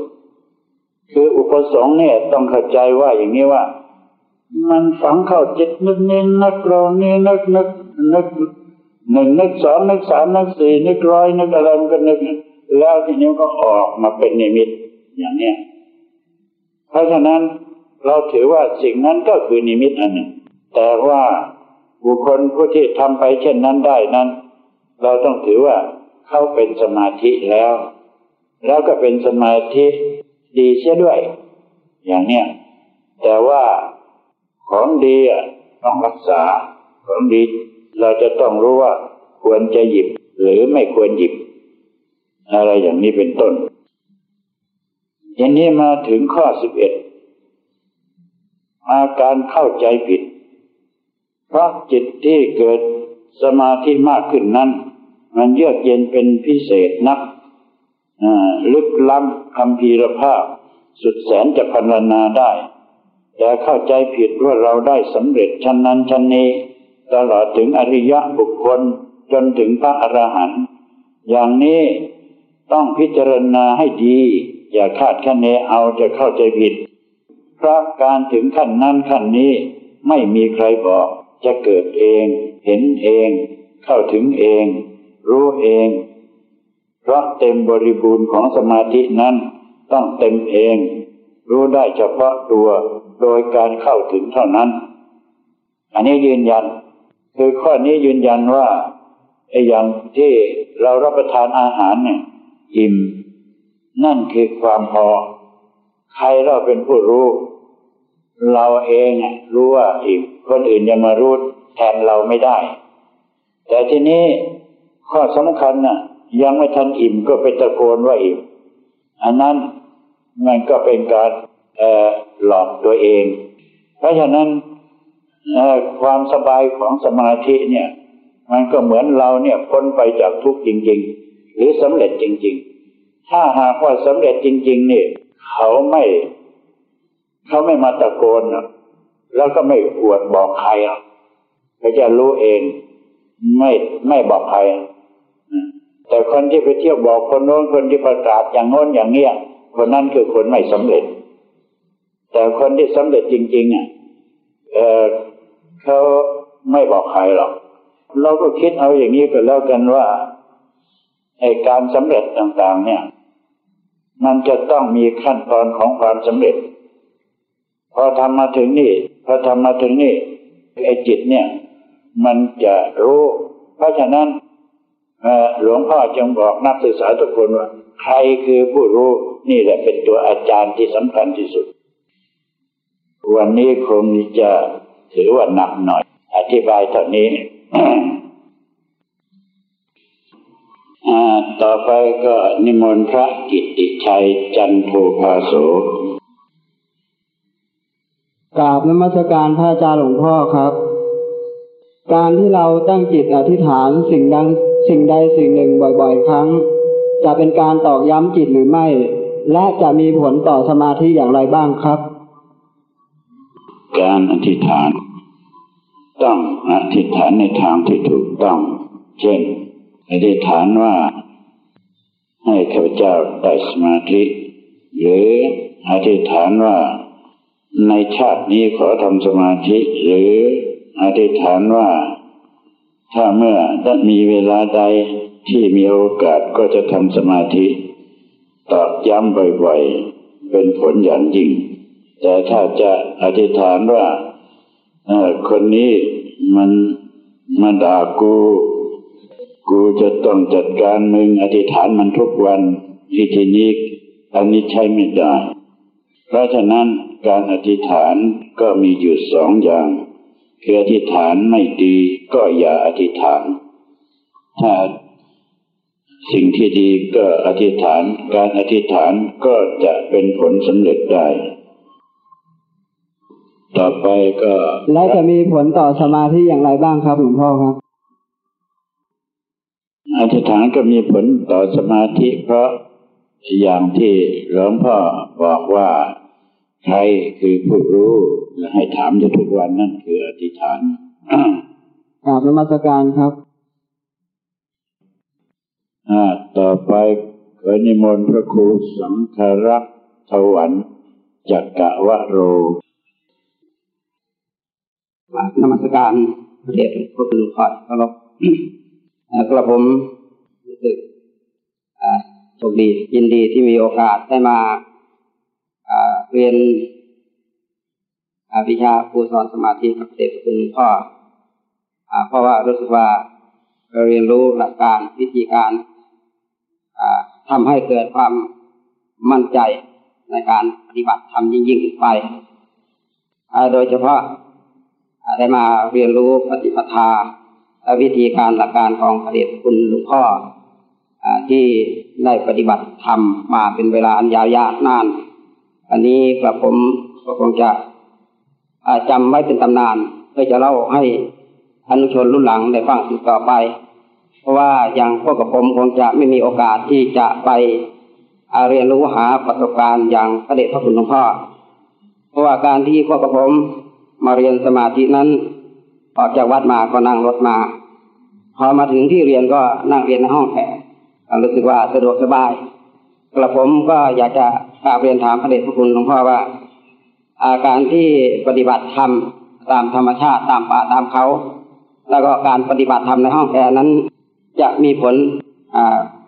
คืออุปสงค์เนี่ยต้องเข้าใจว่าอย่างนี้ว่า มันฝังเข้าจิตนึกนินนึกเรานี่นึกนึกนึก หนึ่งนึกสองนึกสามนึกสี่นึกร้อยนึกอะไรมันก็นึก แล้วทีนี้ก็ออกมาเป็นนิมิตอย่างเนี้ยเพราะฉะนั้นเราถือว่าสิ่งนั้นก็คือนิมิตอันหนึ่ง แต่ว่าบุคคลผู้ที่ทำไปเช่นนั้นได้นั้น เราต้องถือว่าเขาเป็นสมาธิแล้ว แล้วก็เป็นสมาธิดีเสียด้วย อย่างเนี้ยแต่ว่าของดีอะต้องรักษาของดี เราจะต้องรู้ว่าควรจะหยิบหรือไม่ควรหยิบ อะไรอย่างนี้เป็นต้นทีนี้มาถึงข้อสิบเอ็ดอาการเข้าใจผิด เพราะจิตที่เกิดสมาธิมากขึ้นนั้น มันเยือกเย็นเป็นพิเศษนักลึกล้ำคำพีรภาพ สุดแสนจะพรรณนาได้ แต่เข้าใจผิดว่าเราได้สำเร็จชั้นนั้นชั้นนี้ ตลอดถึงอริยะบุคคลจนถึงพระอรหันต์อย่างนี้ต้องพิจารณาให้ดี อย่าคาดคะเนเอาจะเข้าใจผิด เพราะการถึงขั้นนั้นขั้นนี้ไม่มีใครบอกจะเกิดเอง เห็นเอง เข้าถึงเอง รู้เอง เพราะเต็มบริบูรณ์ของสมาธินั้นต้องเต็มเอง รู้ได้เฉพาะตัวโดยการเข้าถึงเท่านั้น อันนี้ยืนยัน คือข้อนี้ยืนยันว่าไอ้อย่างที่เรารับประทานอาหารเนี่ยอิ่มนั่นคือความพอ ใครเราเป็นผู้รู้ เราเองรู้ว่าอิ่มคนอื่นจะมารู้แทนเราไม่ได้ แต่ทีนี้ข้อสำคัญน่ะ ยังไม่ทันอิ่มก็ไปตะโกนว่าอิ่มอันนั้นมันก็เป็นการหลอกตัวเอง เพราะฉะนั้น ความสบายของสมาธิเนี่ย มันก็เหมือนเราเนี่ยพ้นไปจากทุกข์จริง ๆ หรือสำเร็จจริง ๆ ถ้าหากว่าสำเร็จจริง ๆ เนี่ยเขาไม่ เขาไม่มาตะโกนแล้วก็ไม่อวดบอกใครเขาจะรู้เอง ไม่ไม่บอกใครแต่คนที่ไปเที่ยวบอกคนโน้นคนที่ประกาศอย่างโน้นอย่างเงี้ยคนนั้นคือคนไม่สำเร็จ แต่คนที่สำเร็จจริง ๆอะเออ เขาไม่บอกใครหรอก เราก็คิดเอาอย่างนี้ก็แล้วกันว่าไอการสำเร็จต่างๆ เนี่ย มันจะต้องมีขั้นตอนของความสำเร็จ พอทำมาถึงนี่ พอทำมาถึงนี่ไอจิตเนี่ย มันจะรู้ เพราะฉะนั้นหลวงพ่อจึงบอกนักศึกษาทุกคนว่า ใครคือผู้รู้นี่แหละเป็นตัวอาจารย์ที่สำคัญที่สุด วันนี้คงจะ ถือว่าหนักหน่อย อธิบายเท่านี้ต่อไปก็นิมนต์พระกิตติชัยจันโทภาโสกราบนมัสการพระอาจารย์หลวงพ่อครับ การที่เราตั้งจิตอธิษฐานสิ่งดังสิ่งใดสิ่งหนึ่งบ่อยๆ ครั้ง จะเป็นการตอกย้ำจิตหรือไม่ และจะมีผลต่อสมาธิอย่างไรบ้างครับ การอธิษฐาน ต้องอธิษฐานในทางที่ถูกต้อง เช่นอธิษฐานว่า ให้ข้าพเจ้าได้สมาธิ หรืออธิษฐานว่า ในชาตินี้ขอทำสมาธิ หรืออธิษฐานว่า ถ้าเมื่อได้มีเวลาใดที่มีโอกาสก็จะทำสมาธิ ตอกย้ำบ่อยๆ เป็นผลอย่างยิ่ง แต่ถ้าจะอธิษฐานว่าคนนี้มันมาด่ากู กูจะต้องจัดการมึงอธิษฐานมันทุกวันที่ทีนี้อันนี้ใช้ไม่ได้ เพราะฉะนั้นการอธิษฐานก็มีอยู่สองอย่างคืออธิษฐานไม่ดีก็อย่าอธิษฐาน ถ้าสิ่งที่ดีก็อธิษฐาน การอธิษฐานก็จะเป็นผลสำเร็จได้ ต่อไปก็ และจะมีผลต่อสมาธิอย่างไรบ้างครับหลวงพ่อครับอธิษฐานก็มีผลต่อสมาธิ เพราะอย่างที่หลวงพ่อบอกว่าใครคือผู้รู้และให้ถามอยู่ทุกวันนั่นคืออธิษฐานกราบนมัสการครับอ่าต่อไปขอนิมนต์พระครูสังฆรักษ์ถวันจักกะวะโร นมัสการพระเดชพระคุณขอเคารพกระผมรู้สึกโชคดียินดีที่มีโอกาสได้มาเรียนวิชาครูสอนสมาธิกับเด็กคุณพ่อเพราะว่ารู้สึกว่าเราเรียนรู้หลักการวิธีการทำให้เกิดความมั่นใจในการปฏิบัติทำยิ่งยิ่งไป โดยเฉพาะ ได้มาเรียนรู้ปฏิปทาและวิธีการหลักการของพระเดชคุณหลวงพ่ออที่ได้ปฏิบัติทำมาเป็นเวลาอันยาวนานนาน อันนี้กระผมก็คงจะอ่าจำไว้เป็นตำนานเพื่อจะเล่าให้อนุชนรุ่นหลังได้ฟังสืบต่อไป เพราะว่าอย่างพวกกับผมคงจะไม่มีโอกาสที่จะไปเรียนรู้หาประสบการณ์อย่างพระเดชพระคุณหลวงพ่อ เพราะว่าการที่พวกกับผม มาเรียนสมาธินั้น ออกจากวัดมาก็นั่งรถมา พอมาถึงที่เรียนก็นั่งเรียนในห้องแถวรู้สึกว่าสะดวกสบายกระผมก็อยากจะกราบเรียนถามพระเดชพระคุณหลวงพ่อว่า อาการที่ปฏิบัติธรรมตามธรรมชาติตามป่าตามเขา แล้วก็การปฏิบัติธรรมในห้องแอร์นั้น จะมีผล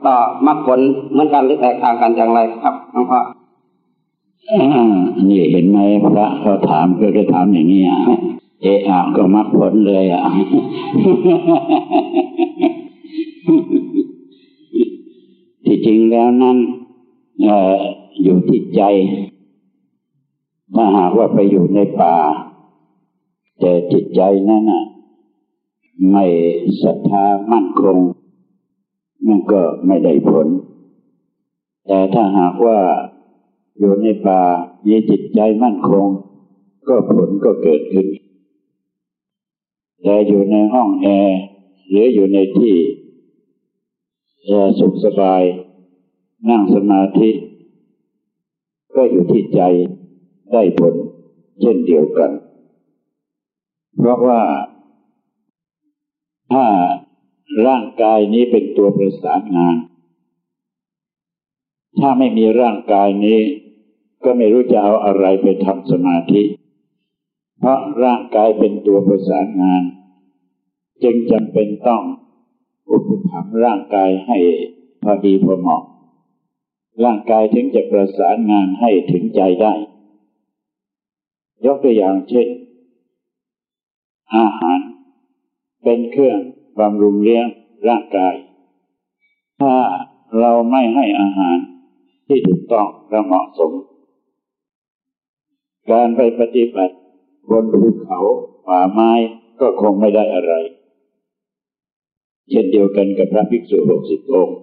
ต่อมรรคผลเหมือนกันหรือแตกต่างกันอย่างไรครับหลวงพ่อ นี่เห็นไหมพระเขาถามก็จะถามอย่างนี้อะเอะอะก็มักผลเลยอะที่จริงแล้วนั้นเอ่ออยู่ที่ใจ ถ้าหากว่าไปอยู่ในป่า แต่จิตใจนั้นน่ะ ไม่ศรัทธามั่นคง มันก็ไม่ได้ผล แต่ถ้าหากว่า อยู่ในป่ามีจิตใจมั่นคง ก็ผลก็เกิดขึ้น แต่อยู่ในห้องแอร์หรืออยู่ในที่แอร์สุขสบาย นั่งสมาธิ ก็อยู่ที่ใจได้ผลเช่นเดียวกัน เพราะว่าถ้าร่างกายนี้เป็นตัวประสานงาน ถ้าไม่มีร่างกายนี้ ก็ไม่รู้จะเอาอะไรไปทำสมาธิ เพราะร่างกายเป็นตัวประสานงาน จึงจำเป็นต้องอุปถัมภ์ร่างกายให้พอดีพอเหมาะ ร่างกายถึงจะประสานงานให้ถึงใจได้ ยกตัวอย่างเช่น อาหารเป็นเครื่องบำรุงเลี้ยงร่างกาย ถ้าเราไม่ให้อาหารที่ถูกต้องและเหมาะสม การไปปฏิบัติบนภูเขาป่าไม้ก็คงไม่ได้อะไร เช่นเดียวกันกับพระภิกษุหกสิบองค์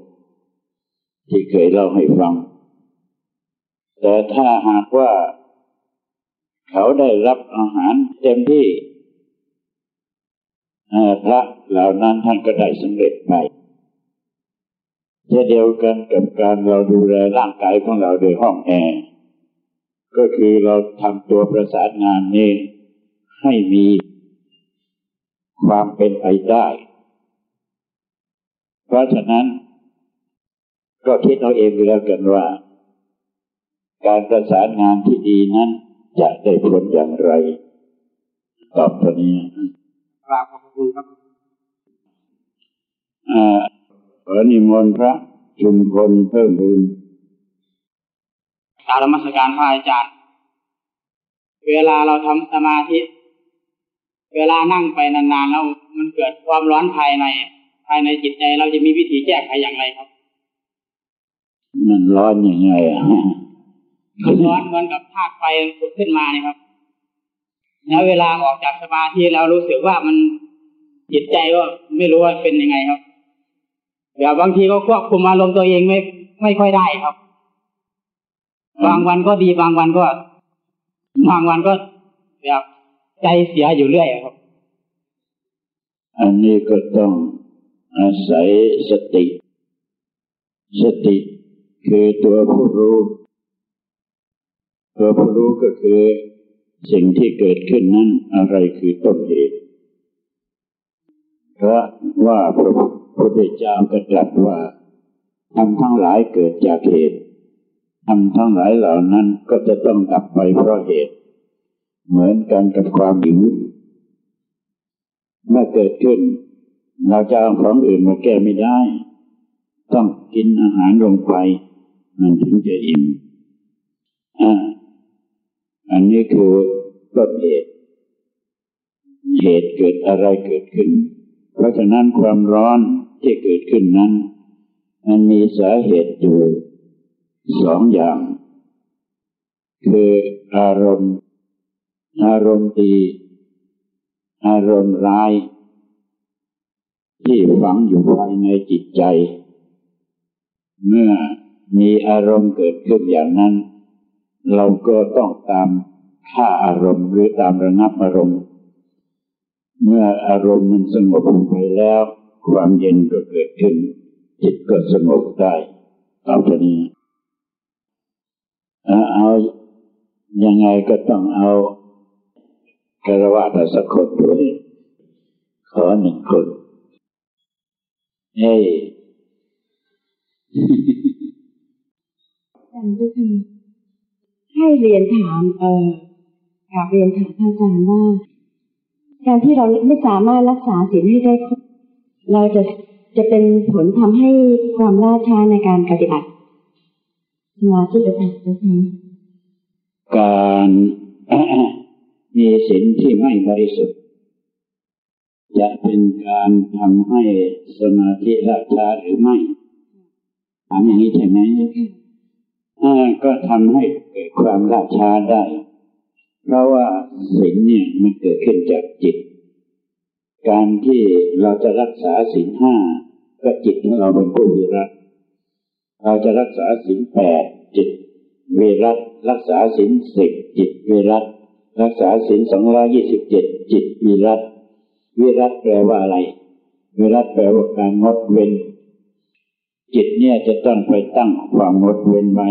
ที่เคยเล่าให้ฟัง แต่ถ้าหากว่า เขาได้รับอาหารเต็มที่พระเหล่านั้นท่านก็ได้สำเร็จไปเช่นเดียวกันกับการเราดูแลร่างกายของเราโดยห้องแอร์ ก็คือเราทำตัวประสานงานนี้ ให้มีความเป็นไปได้ เพราะฉะนั้น ก็คิดเอาเองแล้วกันว่า การประสานงานที่ดีนั้น จะได้ผลอย่างไร ตอบตัวนี้กราบขอบคุณครับอ่าขอนิมนต์พระชุมพลเพิ่มบุญ กรารนมัสการพระอาจารย์ เวลาเราทำสมาธิ เวลานั่งไปนานๆแล้วมันเกิดความร้อนภายใน ภายในจิตใจเราจะมีวิธีแก้ไขอย่างไรครับ มันร้อนยังไงอะมันร้อนเหมือนกับธาตุไฟผุดขึ้นมาเนี่ยครับ แล้วเวลาออกจากสมาธิแล้วรู้สึกว่ามันจิตใจก็ไม่รู้ว่าเป็นยังไงครับเดี๋ยวบางทีก็ควบคุมอารมณ์ตัวเองไม่ไม่ค่อยได้ครับ บางวันก็ดีบางวันก็ บางวันก็แบบใจเสียอยู่เรื่อยครับ อันนี้ก็ต้องอาศัยสติ สติคือตัวผู้รู้ ตัวผู้รู้ก็คือ สิ่งที่เกิดขึ้นนั้นอะไรคือต้นเหตุเพราะว่าพระพุทธเจ้าก็ตรัสว่าทำทั้งหลายเกิดจากเหตุ ทำทั้งหลายเหล่านั้นก็จะต้องดับไปเพราะเหตุ เหมือนกันกับความหิวเมื่อเกิดขึ้น เราจะเอาของอื่นมาแก้ไม่ได้ ต้องกินอาหารลงไป มันถึงจะอิ่มอ่าอันนี้คือต้นเหตุ เหตุเกิดอะไรเกิดขึ้น เพราะฉะนั้นความร้อนที่เกิดขึ้นนั้น มันมีสาเหตุอยู่ สองอย่าง คืออารมณ์ อารมณ์ดี อารมณ์ร้าย ที่ฝังอยู่ภายในจิตใจ เมื่อมีอารมณ์เกิดขึ้นอย่างนั้น เราก็ต้องตามฆ่าอารมณ์หรือตามระงับอารมณ์ เมื่ออารมณ์มันสงบลงไปแล้ว ความเย็นก็เกิดขึ้น จิตก็สงบได้ต่อไปนี้ เอายังไงก็ต้องเอาคารวะสักคนด้วยขอหนึ่งคนเฮ้ยอาจารย์เจ้าค่ะให้เรียนถามเอ่อกราบเรียนถามอาจารย์ว่าการที่เราไม่สามารถรักษาศีลให้ได้ เราจะจะเป็นผลทำให้ความล่าช้าในการปฏิบัติ มาธิหรือเปล่าเจ้าค่ะการมีศีลที่ไม่บริสุทธิ์ จะเป็นการทำให้สมาธิราชาหรือไม่ถามอย่างนี้ใช่ไหมอ่าก็ทำให้เกิดความราชาได้ เพราะว่าศีลเนี่ยมันเกิดขึ้นจากจิต การที่เราจะรักษาศีลห้าก็จิตของเราเป็นผู้วิรัตเราจะรักษาศีลแปด จิตวิรัตรักษาศีลสิบจิตวิรัตรักษาศีลสองร้อยี่สิบเจ็ดจิตวิรัตวิรัตแปลว่าอะไร วิรัตแปลว่าการงดเว้น จิตเนี่ยจะต้องไปตั้งความงดเว้นไว้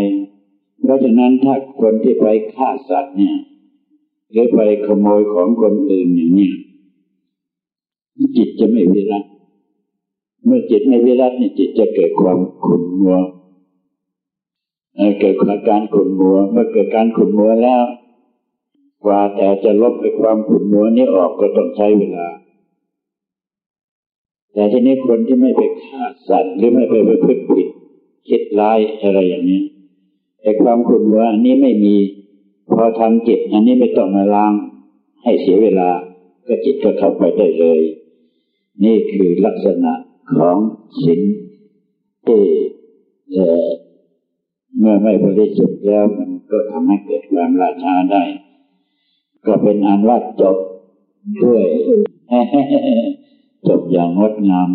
เพราะฉะนั้นถ้าคนที่ไปฆ่าสัตว์เนี่ยหรือไปขโมยของคนอื่นอย่างเนี้ยจิตจะไม่วิรัตเมื่อจิตไม่วิรัตเนี่ยจิตจะเกิดความขุ่นมัว เกิดอาการขุ่นมัว เมื่อเกิดการขุ่นมัวแล้ว กว่าแต่จะลบไอ้ความขุ่นมัวนี้ออกก็ต้องใช้เวลา แต่ทีนี้คนที่ไม่ไปฆ่าสัตว์หรือไม่ไปประพฤติผิดคิดร้ายอะไรอย่างนี้ไอ้ความขุ่นมัวอันนี้ไม่มี พอทำจิตอันนี้ไม่ต้องมาล้าง ให้เสียเวลา ก็จิตก็เข้าไปได้เลย นี่คือลักษณะของศีลที่เอ่อ เมื่อไม่บริสุทธิ์แล้วมันก็ทำให้เกิดความราชาได้ ก็เป็นอันว่าจบด้วยจบอย่างงดงาม